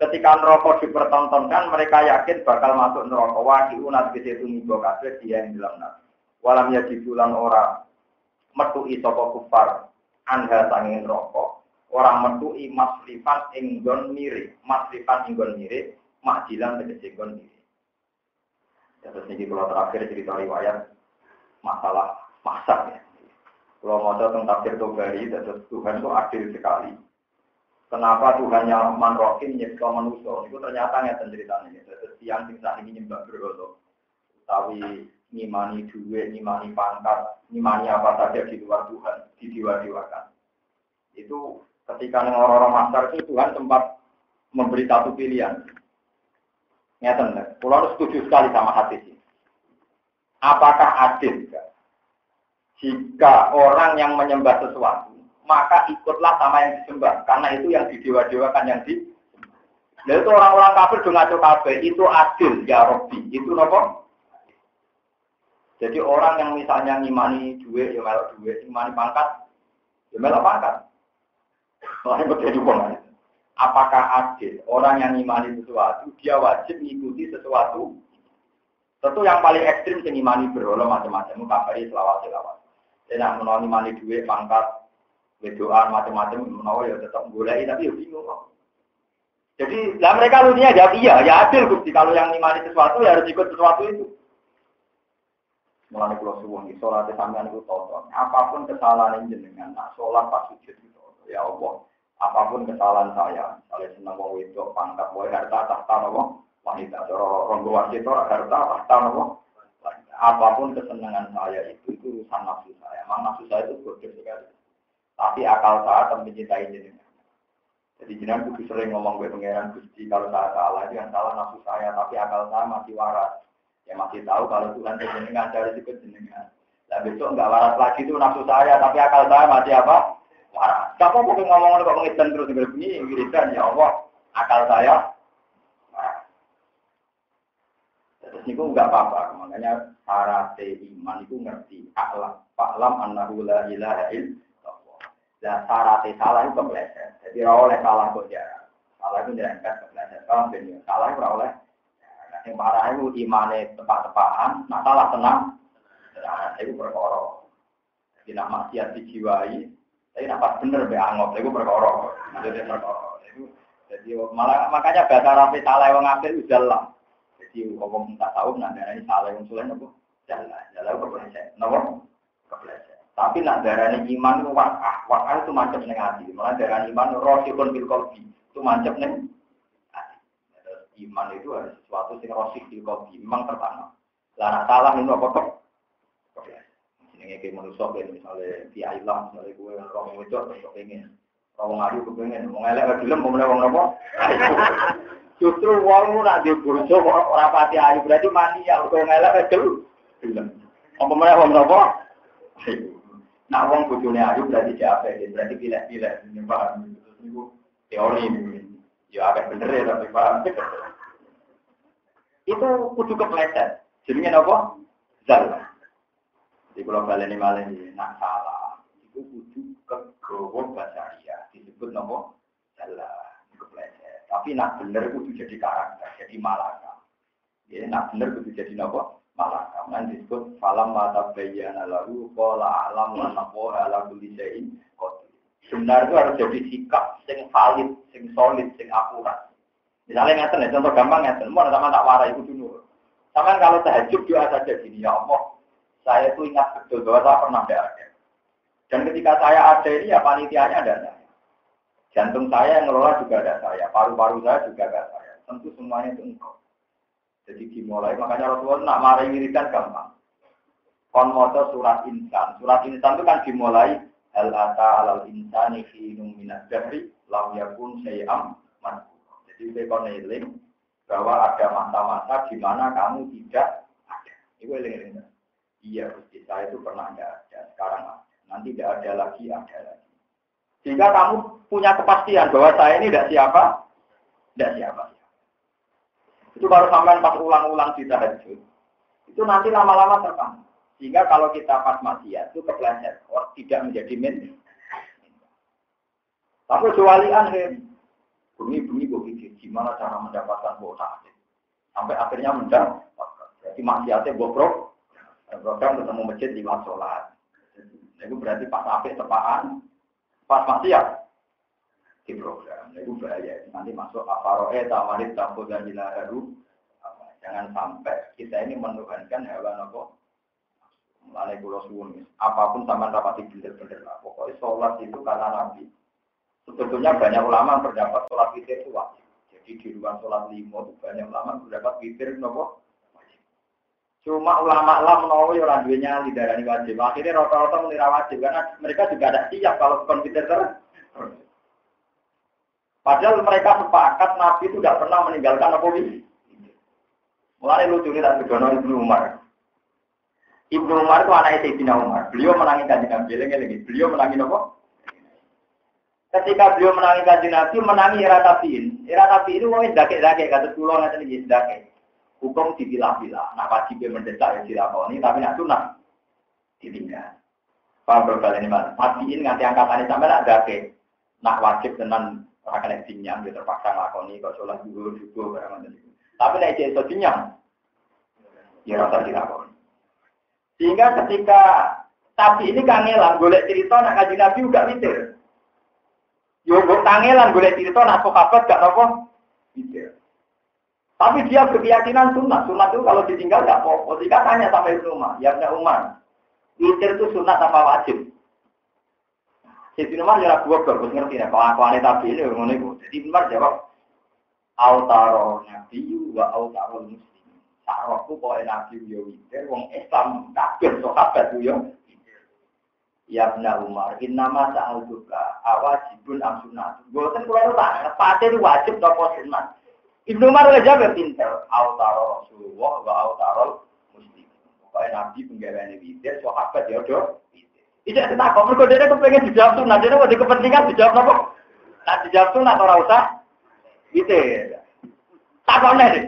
Ketika neraka dipertontonkan mereka yakin bakal masuk neraka. Wadi unat gede tumiba kabeh dia yang dalam neraka walam ya dibulan ora metui sapa kufar anha sanging rokok orang metui maslifan enggon mirip maslifan enggon mirip makjilan tegese enggon mirip terus ini kalau terakhir cerita riwayat masalah masak ya kalau mau tentang tafsir Tobari, terus Tuhan itu adil sekali. Kenapa Tuhan yang manrokin nyekso manusia? Itu ternyata nggak ceritanya. Terus yang saat ini nyembah berhala. Tapi ngimani duit, ngimani pangkat, ngimani apa saja di luar Tuhan, di diwa-diwakan. Itu ketika orang-orang masar itu Tuhan sempat memberi satu pilihan. Nyata, pulau setuju sekali sama hati ini. Apakah adil jika orang yang menyembah sesuatu, maka ikutlah sama yang disembah, karena itu yang didewa-dewakan yang di Lalu itu orang-orang kafir dengan ngaco kafir, itu adil ya Robi, itu nopo jadi orang yang misalnya ngimani duit, ya melok duit, ngimani pangkat, ya melok pangkat. Soalnya berbeda orang. Apakah adil orang yang ngimani sesuatu, dia wajib mengikuti sesuatu? Tentu yang paling ekstrim sing ngimani berhala macam-macam, kabari selawat selawat. Dan nak menawa ngimani duit, pangkat, wedoan macam-macam, menawa ya tetap boleh, tapi ya bingung. Jadi, lah mereka lunya jawab iya, ya adil bukti. Kalau yang ngimani sesuatu ya harus ikut sesuatu itu. Mulai kalau suwun di sholat sampean itu tonton. Apa pun kesalahan jenengan, nah sholat pas sujud itu. Ya Allah, apa pun kesalahan saya, kalau senang mau itu pangkat, boleh harta tahta nopo wanita. Orang tua itu harta tahta nopo apa pun kesenangan saya itu itu urusan nafsu saya. Memang nafsu saya itu bodoh sekali. Tapi akal saya akan mencintai jenengan. Jadi jenengan kudu sering ngomong ke pangeran Gusti kalau saya salah jangan salah nafsu saya, tapi akal saya masih waras. Ya masih tahu kalau Tuhan jenengan dari itu jenengan. Dan besok nggak waras lagi itu nafsu saya, tapi akal saya masih apa? Waras. Siapa mau ngomong kok ngidan terus begini, wiridan ya Allah, akal saya Terus niku nggak apa-apa, makanya syarat iman itu ngerti. Alam, alam annahu la ilaha illallah. Dan syarat salah itu kepleset. Jadi oleh salah kok jarang. Salah itu dirangkat kepleset. Kalau benar, salah itu oleh. Yang parah itu imane tepat-tepatan, nah salah tenang. Nah, itu perkara. Jadi nak maksiat dijiwai, tapi dapat bener be angop, itu perkara. Jadi perkara. Jadi malah makanya bahasa rapi salah yang ngambil udah lah. Jadi ngomong tak tahu nak darah ini salah yang sulit nopo jalan jalan kepleset, nopo kepleset. Tapi nak darah ini iman wakah, wakah itu macam neng hati. Malah darah iman rosikun bil kolbi itu macam neng Iman itu harus sesuatu yang rosik bil kolbi, memang tertanam. Lah nak salah itu apa kok? Ini kayak manusia kayak misalnya di Ailah, misalnya gue orang itu atau kepengen Wong ngadu kepengen, mau ngelak film, mau wong nopo. Justru wong nak di burjo ora pati ayu berarti mati ya, kalau ngelak film. Apa mulai wong nopo? Nah wong bojone ayu berarti siapa? Berarti pilih-pilih ini paham. Teori ini. Ya agak bener ya tapi paham. Itu kudu kepleset. Jadi apa? Zalah. Di kalau kalian ini malah nak salah. Itu kudu kegowo basaria disebut nopo salah kepleset tapi nak bener kudu jadi karakter jadi malaka ya nak bener kudu jadi nopo malaka nanti disebut falam mata bayana lalu pola alam wa napo ala kulli syai'in Sebenarnya itu harus jadi sikap sing valid, sing solid, sing akurat. Misalnya ngeten ya, contoh gampang ngeten, mau sama tak warai itu dulu. Sama kalau tahajud doa saja gini, ya Allah, saya itu ingat betul bahwa saya pernah ada. Dan ketika saya ada ini ya panitianya ada saya. Jantung saya yang ngelola juga ada saya, paru-paru saya juga ada saya. Tentu semuanya itu engkau. Jadi dimulai, makanya Rasulullah nak mari wiridan gampang. Kon surat insan. Surat insan itu kan dimulai hal ata alal insani fi minat jahri lam yakun syai'am Jadi saya koneling bahwa ada masa-masa di mana kamu tidak ada. Itu eling Iya, Gusti, saya itu pernah ada, sekarang ada nanti tidak ada lagi, ada lagi. Sehingga kamu punya kepastian bahwa saya ini tidak siapa, tidak siapa. Itu baru sampai pas ulang-ulang di tahajud. Itu nanti lama-lama terpang. Sehingga kalau kita pas maksiat itu kepleset, or tidak menjadi min. Tapi kecuali aneh, bumi-bumi gue pikir gimana cara mendapatkan kuota Sampai akhirnya mendapatkan. Jadi maksiatnya gue program ketemu masjid di sholat. Itu berarti pas apik tepaan, pas maksiat di program. Itu bahaya. Nanti masuk aparoe tawarit tabu dan jilaharu. Jangan sampai kita ini menuhankan hewan apa. Mulai pulau suwun. Apa pun sama rapati bener-bener. Pokoknya sholat itu kata Nabi. Sebetulnya banyak ulama berdapat sholat itu wajib. Jadi di luar sholat lima itu banyak ulama berdapat witir nopo Cuma ulama lah menawa ya orang duanya di darah wajib. Akhirnya rata-rata menira wajib karena mereka juga ada siap kalau komputer ter. Padahal mereka sepakat Nabi itu tidak pernah meninggalkan apa Mulai lucu ini tak begono Ibnu Umar. Ibnu Umar itu anak Sayyidina Umar. Beliau menangi Nabi. Lagi, Beliau menangi apa? Ketika beliau menangi kajian Nabi, menangi era tabiin. Era tabiin itu mau dake-dake, kata pulau nanti nih dake hukum dipilah-pilah. Nah wajib mendesak ya dilakoni, tapi nak sunah ditinggal. Paham berbalik ini mas? Matiin nganti angkatan ini sampai ada ke. Nak wajib dengan orang kena dinyam, dia terpaksa ngelakoni, kok sholat dulu, juga, barang itu. Tapi nak jadi dinyam, ya rasa dilakoni. Sehingga ketika tapi ini kangelan, golek cerita nak kaji nabi juga mikir. Yo, kangelan golek cerita nak sokabat gak nopo mikir. Tapi dia berkeyakinan sunnah. Sunnah itu kalau ditinggal nggak mau. Jika tanya sama Ibnu Umar, ya Ibnu Umar, witir itu sunnah apa wajib? Ibnu Umar ya gua bagus ngerti ya. Kalau aku aneh tapi ini ngono itu. Jadi Ibnu Umar jawab, autaro nabi wa autaro muslim. Sarokku kok nabi yo witir, wong Islam kabeh sahabat yo Ya benar Umar, innama sa'al duka, awajibun am sunat. Boten kula tak, pate wajib napa sunat. Ibnu Umar udah jaga pinter, autaro Rasulullah wa autaro muslim. Pokoknya Nabi penggaweane witir, sahabat ya do. Tidak kita kok mergo dene kepengen dijawab sunat, dene ada kepentingan dijawab napa? Nah dijawab sunat ora usah witir. Takone deh.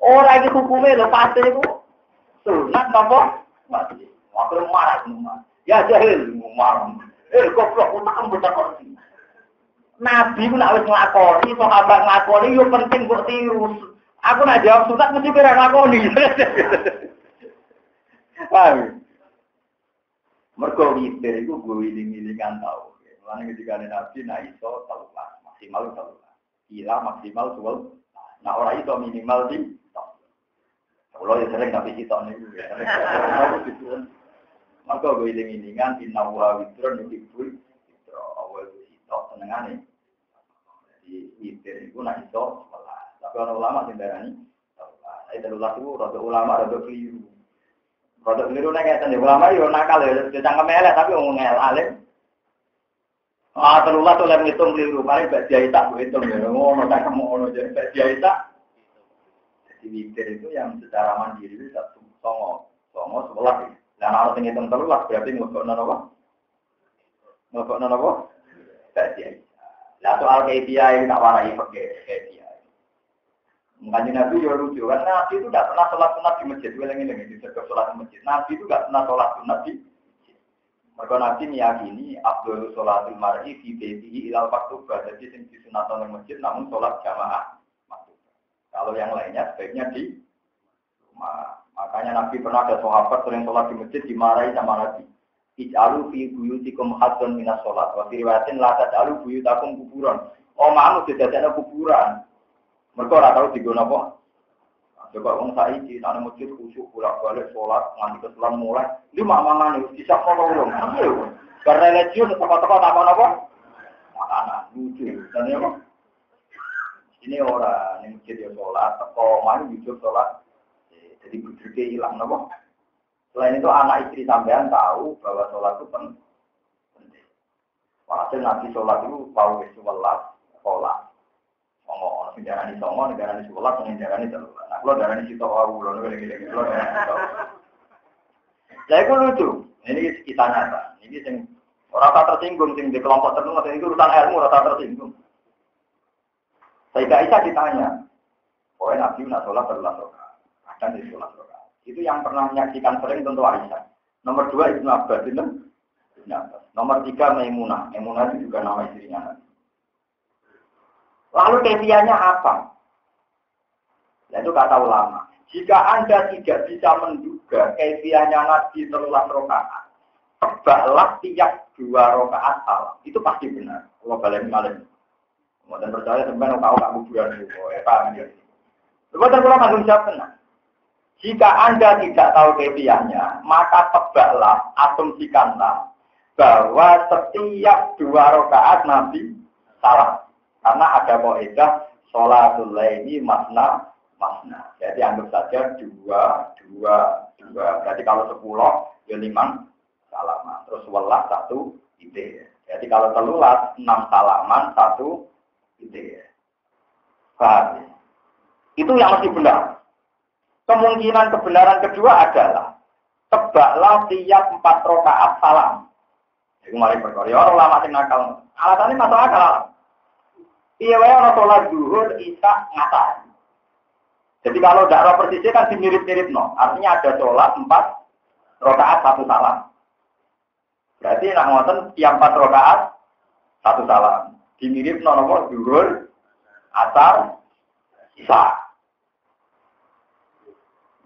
Ora iki hukume lho pate iku sunat napa? Wajib. Waktu marah semua. Ya jahil, ngomong. Eh, goblok, utak bocah. Nabi ku nak wis nglakoni, sahabat nglakoni yo penting kok tiru. Aku nak jawab sunat mesti kira nglakoni. (laughs) Paham? Mergo witir gue wiling-wilingan tau. Mulane ketika Nabi nak iso telulas, maksimal telulas. Gila maksimal suwel. Nah ora iso minimal di Kalau ya sering tapi sitok niku ya. (laughs) Maka gue iling-ilingan inna wa witron yuhibbul witro. Awal itu sitok senengane. Jadi witir itu iso sebelah. Tapi orang ulama sing darani Saya telulas itu rada ulama rada keliru. Rada keliru nek ngeten ulama yo nakal ya cangkem elek tapi ngomong alim. Ah telulas oleh ngitung keliru paling bak dia tak hitung ya ngono tak ngono jadi bak dia tak. Jadi witir itu yang secara mandiri itu satu songo songo sebelah ya. Dan harus ngitung telulas berarti ngukuk nana apa? Ngukuk nana apa? Baca. Lah soal KPI ini tak warai pakai KPI. Mungkin Nabi juga lucu kan Nabi itu tidak pernah sholat sunat di masjid. Gue lagi lagi di sektor sholat di masjid. Nabi itu tidak pernah sholat sunat di Mereka Nabi meyakini Abdul sholatul mar'i fi baitihi ilal faktubah. Jadi yang disunatan di masjid namun sholat jamaah. Kalau yang lainnya sebaiknya di rumah. Makanya Nabi pernah ada sahabat sering sholat di masjid dimarahi sama Nabi. Ij'alu fi buyutikum hadun minas sholat. Wa fi riwayatin la taj'alu buyutakum kuburan. Oh manu ada kuburan. Mereka ora tahu diguna apa. Coba orang saiki nang masjid khusyuk bolak-balik sholat nganti keselam mulai. Ini mangan itu bisa kono urung. Karena religius toko-toko tak apa Makanan lucu. Dan ini apa? Ini orang yang masjid ya sholat, toko mana hidup sholat. Jadi budgetnya hilang nopo. Selain itu anak istri sampean tahu bahwa sholat itu penting. Walhasil nabi sholat itu tahu ke sholat, sholat. Songo, negara ini songo, negara ini sholat, negara ini sholat. Nah, kalau negara ini situ tahu, kalau negara ini kalau Nah, itu lucu. Ini kita nyata. Ini sing orang tersinggung, sing di kelompok tertentu, ini urusan ilmu, rasa tersinggung. Saya Aisyah ditanya, pokoknya Nabi nak sholat berulang dan rokaat. Itu yang pernah menyaksikan sering tentu Aisyah. Nomor dua Ibnu Abbas itu Nomor tiga Maimunah. Maimunah itu juga nama istrinya. Lalu kefianya apa? Nah, itu kata ulama. Jika Anda tidak bisa menduga kefianya Nabi terulang rokaat, tebaklah tiap dua rokaat salah. Itu pasti benar. Allah balik malam. Dan percaya sebenarnya tahu tak kuburan itu. Ya, paham ya. Lepas itu kalau jawab tenang. Jika Anda tidak tahu kebiasaannya, maka tebaklah, asumsikanlah bahwa setiap dua rakaat Nabi salah. Karena ada kaidah sholatul ini masna masna. Jadi anggap saja dua, dua, dua. Berarti kalau sepuluh, ya lima salaman. Terus welas satu ide. Jadi kalau telulas, enam salaman, satu ide. Itu yang masih benar. Kemungkinan kebenaran kedua adalah tebaklah tiap empat rokaat salam. Mari perkara. Ya, orang lama sing nakal. Alasannya masuk akal. Iya wae orang sholat duhur, isya, ngatar. Jadi kalau dakwah persisnya kan dimirip-mirip no. Artinya ada sholat empat rokaat satu salam. Berarti nak ngoten tiap empat rokaat satu salam. Dimirip no nomor duhur, asar, isya.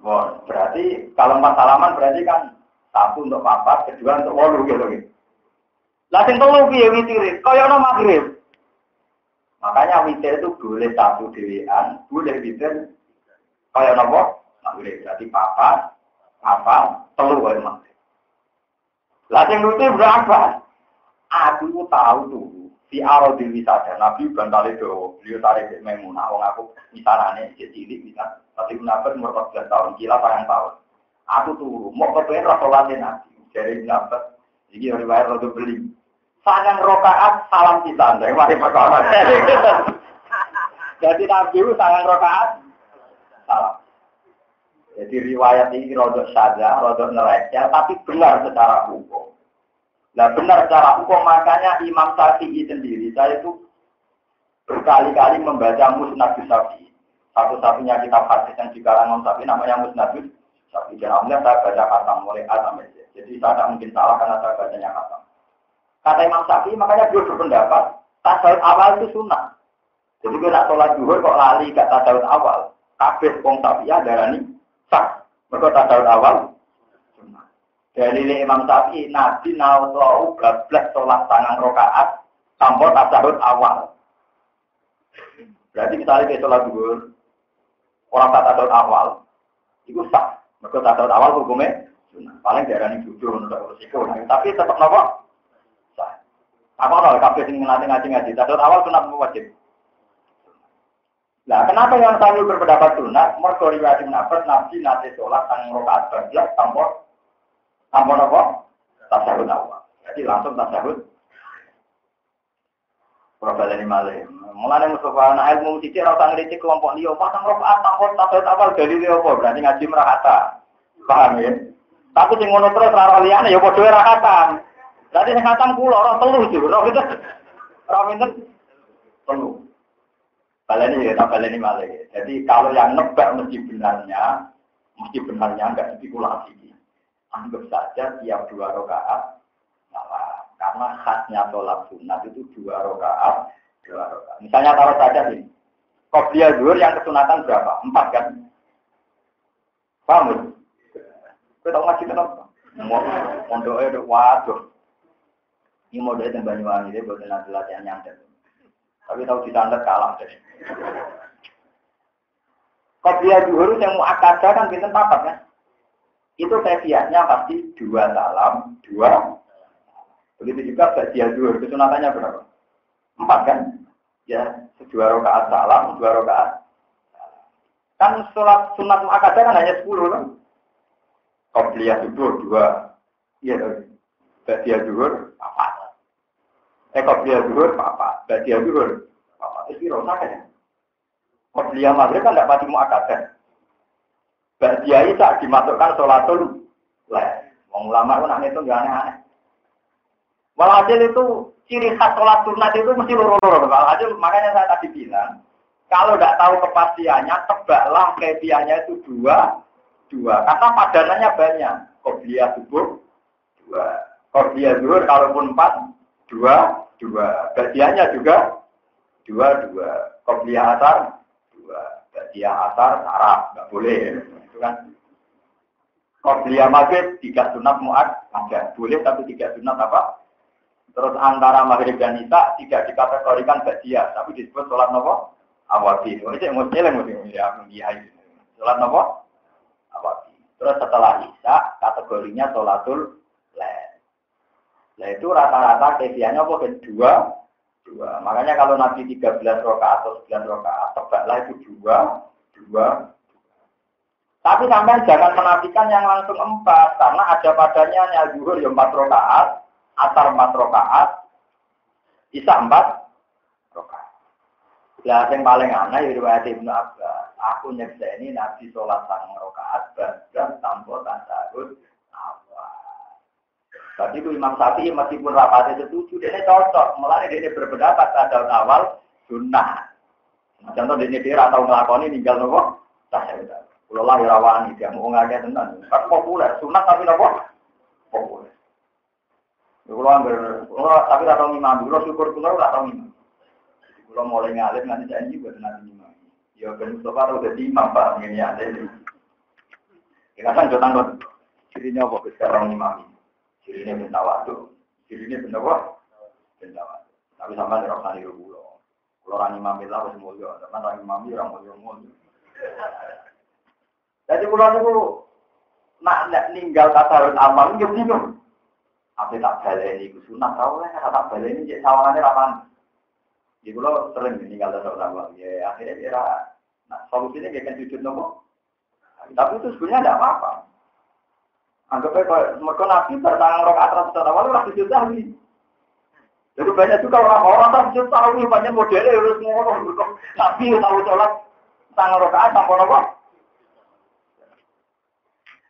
Bon, berarti kalau empat salaman berarti kan satu untuk papat, kedua untuk wolu gitu gitu. Lah sing telu witir? Kaya ono maghrib. Makanya witir itu boleh satu dewean, boleh witir kaya nopo? Maghrib. Berarti papat, apa? Telu wae maghrib. Lah sing lucu berapa? Aku tahu tuh di arodil wisada Nabi bantal itu beliau tarik ke Maimunah wong aku misalnya jadi cilik bisa tapi kenapa umur 14 tahun gila sayang tahun. Aku turu. Mau kepengen rasolatin Nabi. Dari kenapa ini riwayat rodo beli. Sayang rokaat salam kita. Dari mari perkara jadi Nabi itu sayang rokaat salam. Jadi riwayat ini rodok saja, rodok nereknya, tapi benar secara hukum. Nah benar secara hukum makanya Imam Syafi'i sendiri saya itu berkali-kali membaca Musnad Syafi'i. Satu-satunya kitab hadis yang dikarang Imam Syafi'i namanya Musnad Syafi'i. Dan alhamdulillah saya baca kata mulai A Z. Jadi saya tidak mungkin salah karena saya bacanya kata. Kata Imam Syafi'i makanya beliau berpendapat tasawuf awal itu sunnah. Jadi nak sholat zuhur kok lali gak tasawuf awal. Kabeh wong Syafi'i ini sah. Mereka tasawuf awal dari Imam Syafi'i, Nabi nawalau bablas sholat tangan rokaat tanpa tasahud awal. Berarti kita lihat sholat dulu, orang tak tasahud awal, itu sah. Mereka tasahud awal hukumnya, paling darah ini jujur untuk resiko. Tapi tetap nopo sah. Apa nol? Kafe sing ngaji ngaji ngaji. Tasahud awal sunat wajib. Nah, kenapa yang sambil berpendapat sunat? Mereka riwayat Nabi nanti sholat tangan rokaat bablas tanpa Ampun apa? Tasahud awal. Jadi langsung tasahud. Profil ini malah. Mulai Mustafa anak ilmu cici rasa ngeritik kelompok dia. Pasang rokaat tampon tasahud awal dari dia apa? Berarti ngaji merahata. Paham ya? Tapi sing ngono terus rara liyane ya padha ora khatam. Dadi sing khatam kula ora telu sih, ora pinten. Ora pinten. Telu. Baleni ya, tak baleni malah. Jadi kalau yang nebak mesti benarnya, mesti benarnya enggak spekulasi anggap saja tiap dua rakaat salah. Karena khasnya sholat sunat itu dua rakaat, dua rakaat. Misalnya taruh saja ini, kopiah zuhur yang kesunatan berapa? Empat kan? Paham ya? Kita tahu ngasih kenapa? Mondoknya udah waduh. Ini modelnya yang Banyuwangi, dia buat nanti latihan nyantet. Tapi tahu di standar kalah deh. Kopiah zuhur yang mau akadah kan pinter papat kan? Itu kefiatnya pasti dua salam, dua. Begitu juga bagian dua, kesunatannya berapa? Empat kan? Ya, dua rakaat salam, dua rakaat. Kan sholat sunat muakkadah kan hanya sepuluh kan? Qobliyah subuh dua. Iya, bagian dua, apa? Eh, qobliyah dua, apa? Bagian dua, apa? Itu rosak kan ya? Qobliyah maghrib kan tidak pasti muakkadah. Badiai tak dimasukkan sholatul leh. Wong ulama itu nak itu gak aneh-aneh. Walhasil itu ciri khas sholat sunat itu mesti loro-loro. Walhasil makanya saya tadi bilang, kalau tidak tahu kepastiannya, tebaklah kebiaannya itu dua, dua. Karena padanannya banyak. Kobliyah subuh, dua. Kobliyah zuhur, kalaupun empat, dua, dua. Badiannya juga, dua, dua. Kobliyah asar, dua. Badiah asar, sarap, nggak boleh gitu kan. Qobliyah maghrib tiga sunat muat ada boleh tapi tiga sunat apa? Terus antara maghrib dan isya tidak dikategorikan badia tapi disebut sholat nopo awati. Oh, ini mau yang mau ya Sholat nopo awati. Terus setelah isya kategorinya sholatul lain. Nah itu rata-rata kefiannya apa kan dua dua. Makanya kalau Nabi 13 rokaat atau 9 rokaat, tebaklah itu dua, dua, tapi sampai jangan menafikan yang langsung empat, karena ada padanya yang zuhur ya empat rokaat, atar empat rokaat, isa empat rokaat. Ya, yang paling aneh ya riwayat Ibnu Abbas. Aku ini nabi sholat sang rokaat, dan tanpa tasawuf awal. Tadi itu Imam Syafi'i meskipun rapatnya setuju, dia cocok. Mulai dia berpendapat tasawuf awal sunnah. Contoh dia dia atau ngelakoni tinggal nopo tasawuf kalau lah ya rawani dia mau ngajak tentang kan populer, sunat tapi apa? Populer. Kalau ambil, tapi tak tahu imam, kalau syukur kalau tak tahu imam. Kalau mulai ngalim nanti janji buat nanti imam. Ya ben Mustafa udah di imam pak ini ini. Kita kan jodoh kan, cirinya apa? Sekarang imam. Cirinya benda waktu, cirinya benda apa? Benda waktu. Tapi sampai di rasa di pulau. Kalau orang imam itu harus mulia, karena orang imam itu orang mulia mulia. Jadi pulau itu nak nak ninggal tasarun amal nggak bingung. Apa tak balik ini sunah tahu lah, tak balik ini jadi sawangannya rapan. Di pulau sering tinggal dalam awal. Ya akhirnya dia nah solusinya kayak kan sujud nopo. Tapi itu sebenarnya tidak apa-apa. Anggapnya kalau mereka nabi bertangan rokaat ratusan awal lah sujud lagi. Jadi banyak juga orang-orang tak sujud tahu banyak modelnya harus ngomong. Nabi tahu sholat tangan rokaat tanpa nopo.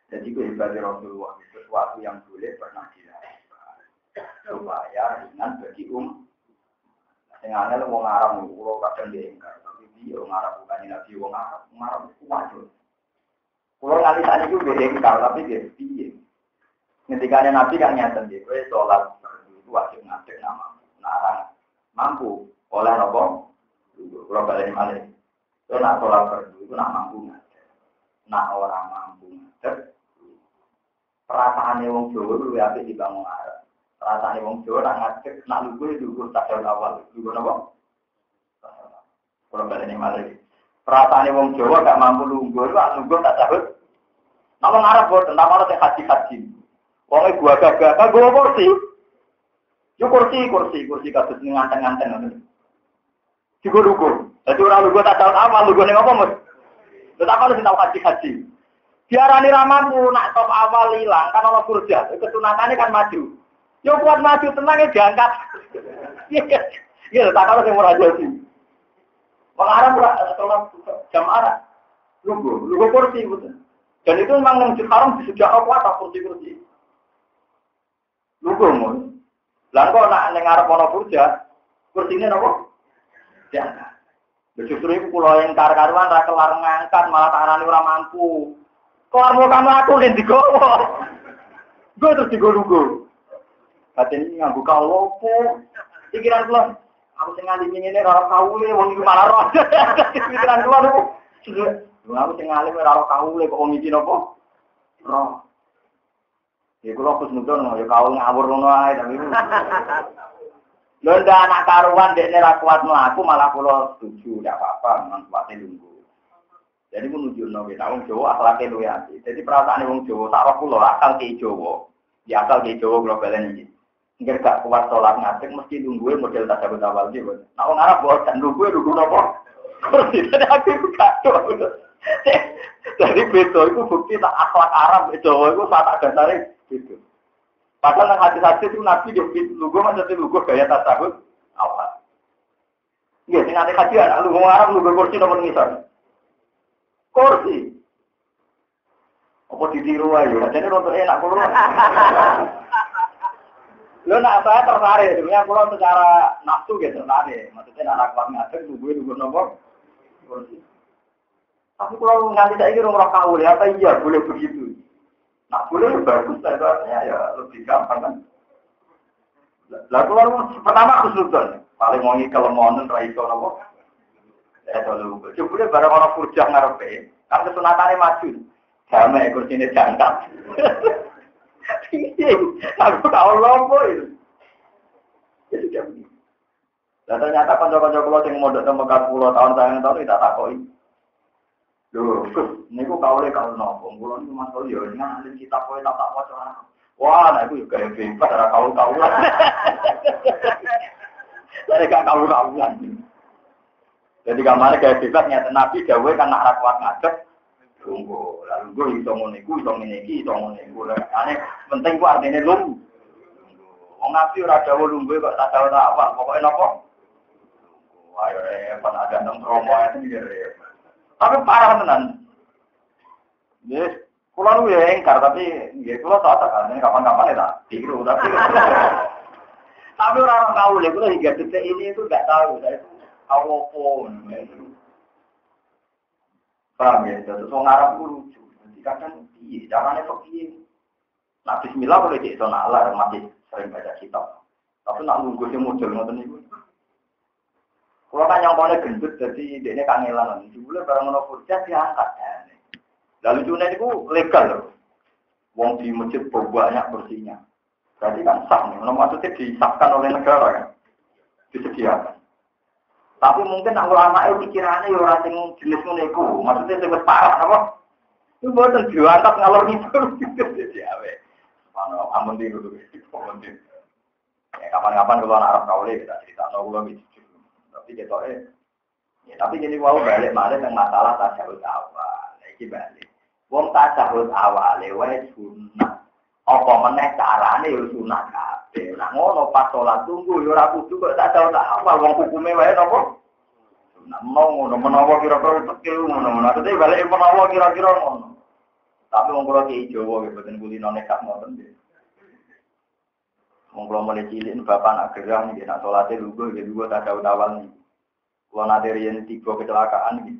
Jadi kehebatnya Rasulullah sesuatu yang boleh pernah dilakukan supaya ringan bagi um Sing aneh wong Arab kula kadang diingkar, tapi dia wong Arab bukan nabi wong Arab, wong Arab itu wajib. Nganti saat itu diingkar, tapi dia piye. Ketika nabi kan nyata dia, kowe sholat itu wajib ngadek nama. Nah, mampu oleh nopo, kula balik malih. Kowe nak sholat fardu itu nak mampu ngadek. Nak orang mampu ngadek, perasaannya wong Jawa luwih apik dibangun Arab. Rasanya wong Jawa nak ngajak nak lugu itu lugu tak awal. Lugu apa? Kalau balik ini malah Rasanya wong Jawa gak mampu lugu itu lugu tak tahu. Nak wong Arab buat tentang mana yang haji haji. Wongnya gua gagah, kan gua kursi. Yuk kursi, kursi, kursi kasus nganteng-nganteng. Juga lugu. Jadi orang lugu tak tahu apa, lugu nih apa mus? Tetap harus tahu haji haji. Biarani ramamu nak top awal hilang kan orang kurja, kesunatannya kan maju. Yo kuat maju tenang ya diangkat. (laughs) Iya, tak kalau saya murah jadi. Mengarah murah sholat jam arah. Lugu, lugu kursi betul. Dan itu memang yang sekarang disediakan kuat kursi-kursi. Lugu mun. Lalu kok nak nengar pono kurja, kursinya nopo? Diangkat. Justru itu pulau yang kar-karuan ra kelar ngangkat malah tangan ora mampu. Kok mau kamu aku yang digowo. Gue terus digowo Hati ini nganggu kalau pikiran keluar. Aku sing ngali ini ora kaule wong iki malah roh. (laughs) Pikiran keluar aku. Aku sing ngali ora kaule kok wong iki nopo? Roh. Ya kula kus mudun ya kau ngawur ngono ae tapi. Lho ndak anak karuan dekne ra kuat mlaku malah kula setuju ndak apa-apa kuwate lungguh. Jadi menuju nabi, nah wong Jawa akhlaknya luwe ati. Jadi perasaan wong Jawa tak roh kula akal ke Jawa. Di akal ke Jawa balen iki. Enggak gak kuat sholat ngadeg mesti nunggu model tasawuf awal gitu. Nah orang Arab buat dan nunggu nunggu nopo. Kursi tadi aku gak (laughs) Jadi beto itu bukti tak akhlak Arab Jawa itu saat ada tarik gitu. Padahal hati-hati itu nabi dia nunggu maksudnya nunggu gaya tasawuf awal. Iya, sing ate kajian, lu ngomong Arab nunggu kursi nomor ngisor. Kursi. Apa ditiru aja, jadi rontok enak kulo. Lo nak saya tertarik, sebenarnya kalau secara nafsu gitu tertarik. Maksudnya anak keluar ngajar, nunggu nunggu nomor. Tapi kalau nanti saya kira orang kau ya, apa iya boleh begitu? Nak boleh ya bagus, saya ya lebih gampang kan. Lah kalau pertama khusnudon, paling mau kalau mau raiso nopo. Jepulnya barang orang kurjah ngarepe, kan kesunatannya maju. Jangan ya kursinya jantan. Aku tahu lompo itu. Dan ternyata kocok-kocok pulau yang mau datang bekas pulau tahun-tahun itu tidak takoi. Duh, ini kok kau lihat kalau nopong pulau ini masuk ya, ini kita kowe tak tak wajar. Wah, nah iku juga yang bimbang, karena kau tahu (laughs) lah. Gak tahu kau. Jadi kamar kayak bebas nyata Nabi gawe kan nak kuat ngadep Tunggu, lalu gue iso ngono iku, iso ngene iki, iso ngono iku. Ane penting ku artine lung. Wong nabi ora dawuh lungguh kok tak dawuh tak apa, pokoke napa? Ayo repot ada nang promo itu repot. Tapi parah tenan. Yes, kula lu ya engkar tapi nggih kula tak kan kapan-kapan ya tak tiru (laughs) tapi tapi orang tahu ya kula hingga detik ini itu enggak tahu saya itu Allah pun. Paham ya? Terus orang Arab itu lucu. Jadi kadang iya, caranya iya. Nah Bismillah boleh di itu nalar masih sering baca kitab. Tapi nak nunggu si model ngoten itu. Kalau kan yang boleh gendut, jadi dia kangelan. Jumlah barang mana kurja diangkat. Lalu lucunya itu legal loh. Wong di masjid banyak bersihnya. Berarti kan sah nih. Maksudnya disahkan oleh negara kan. Disediakan. Tapi mungkin nak ulama itu pikirannya ya orang yang jenis meneku. Maksudnya sebut parah apa? Itu buatan diangkat ngalor itu. (laughs) Jadi awe. Mana amun di dulu. Ya kapan-kapan kalau anak Arab kau kita cerita. Nah, kalau gitu. Tapi eh, ya, tapi jadi wow balik malah yang masalah tasawuf awal, ini balik. Wong tasawuf awal, lewat sunnah. Apa meneh carane yo sunah kabeh. Ngono pas salat tunggu yo ora kudu kok tak tau tak awal wong hukume wae napa? Nah mau ngono menawa kira-kira tekil ngono. Nah dadi balik menawa kira-kira ngono. Tapi wong kula ki Jawa nggih boten kulino nekat ngoten nggih. Wong kula mulai cilik bapak nak gerah nggih nak salate lugu nggih lugu tak tau awal nih. Kula nate riyen tiga kecelakaan nggih.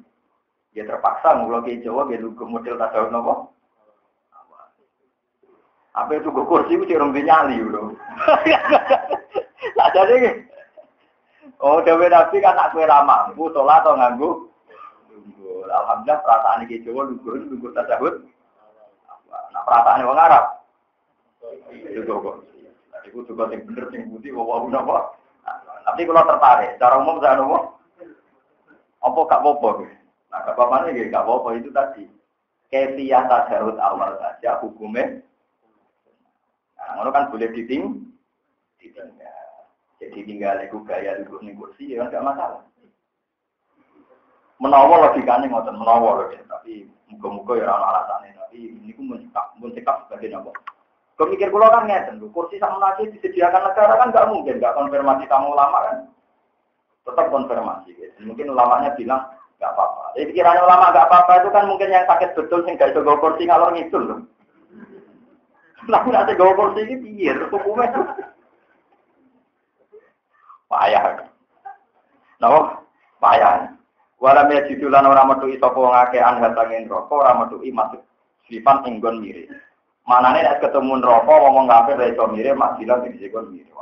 Ya terpaksa kula ki Jawa nggih lugu model tak tau napa? Apa itu gue kursi itu orang nyali bro. (laughs) Nah jadi Oh, Dewi Nabi kan aku ramah, bu sholat atau nganggu. Alhamdulillah perasaan ini Jawa lugur, lugur tasawuf. Nah perasaan orang Arab. Itu kok. Jadi itu juga yang bener, yang putih, wawa apa. Tapi kalau tertarik, cara umum saya nopo. Apa gak apa-apa? Nah, gak apa-apa itu tadi. Kefiah tasawuf awal saja hukumnya Nah, ngono kan boleh diting, ditinggal. Jadi tinggal itu gaya duduk nih kursi ya kan gak masalah. Menawa logikanya ngotot menawa loh tapi muka-muka ya orang alasannya tapi ini pun mencekap, mencekap sebagai apa? Kemikir pulau kan ngeten, kursi sama nasi disediakan negara kan nggak mungkin, nggak konfirmasi kamu ulama kan? Tetap konfirmasi. Gitu. Mungkin ulamanya bilang nggak apa-apa. Jadi pikirannya ulama nggak apa-apa itu kan mungkin yang sakit betul sih nggak bisa kursi ngalor ngidul loh. Lalu nanti gawa kursi ini piye hukumnya? Payah. Napa? Payah. Walam ya jidulan ora metu sapa wong akeh anhat angin rokok ora metu masuk sifat enggon mirip. Manane nek ketemu neraka ngomong ra iso mirip bilang sing sikon mirip.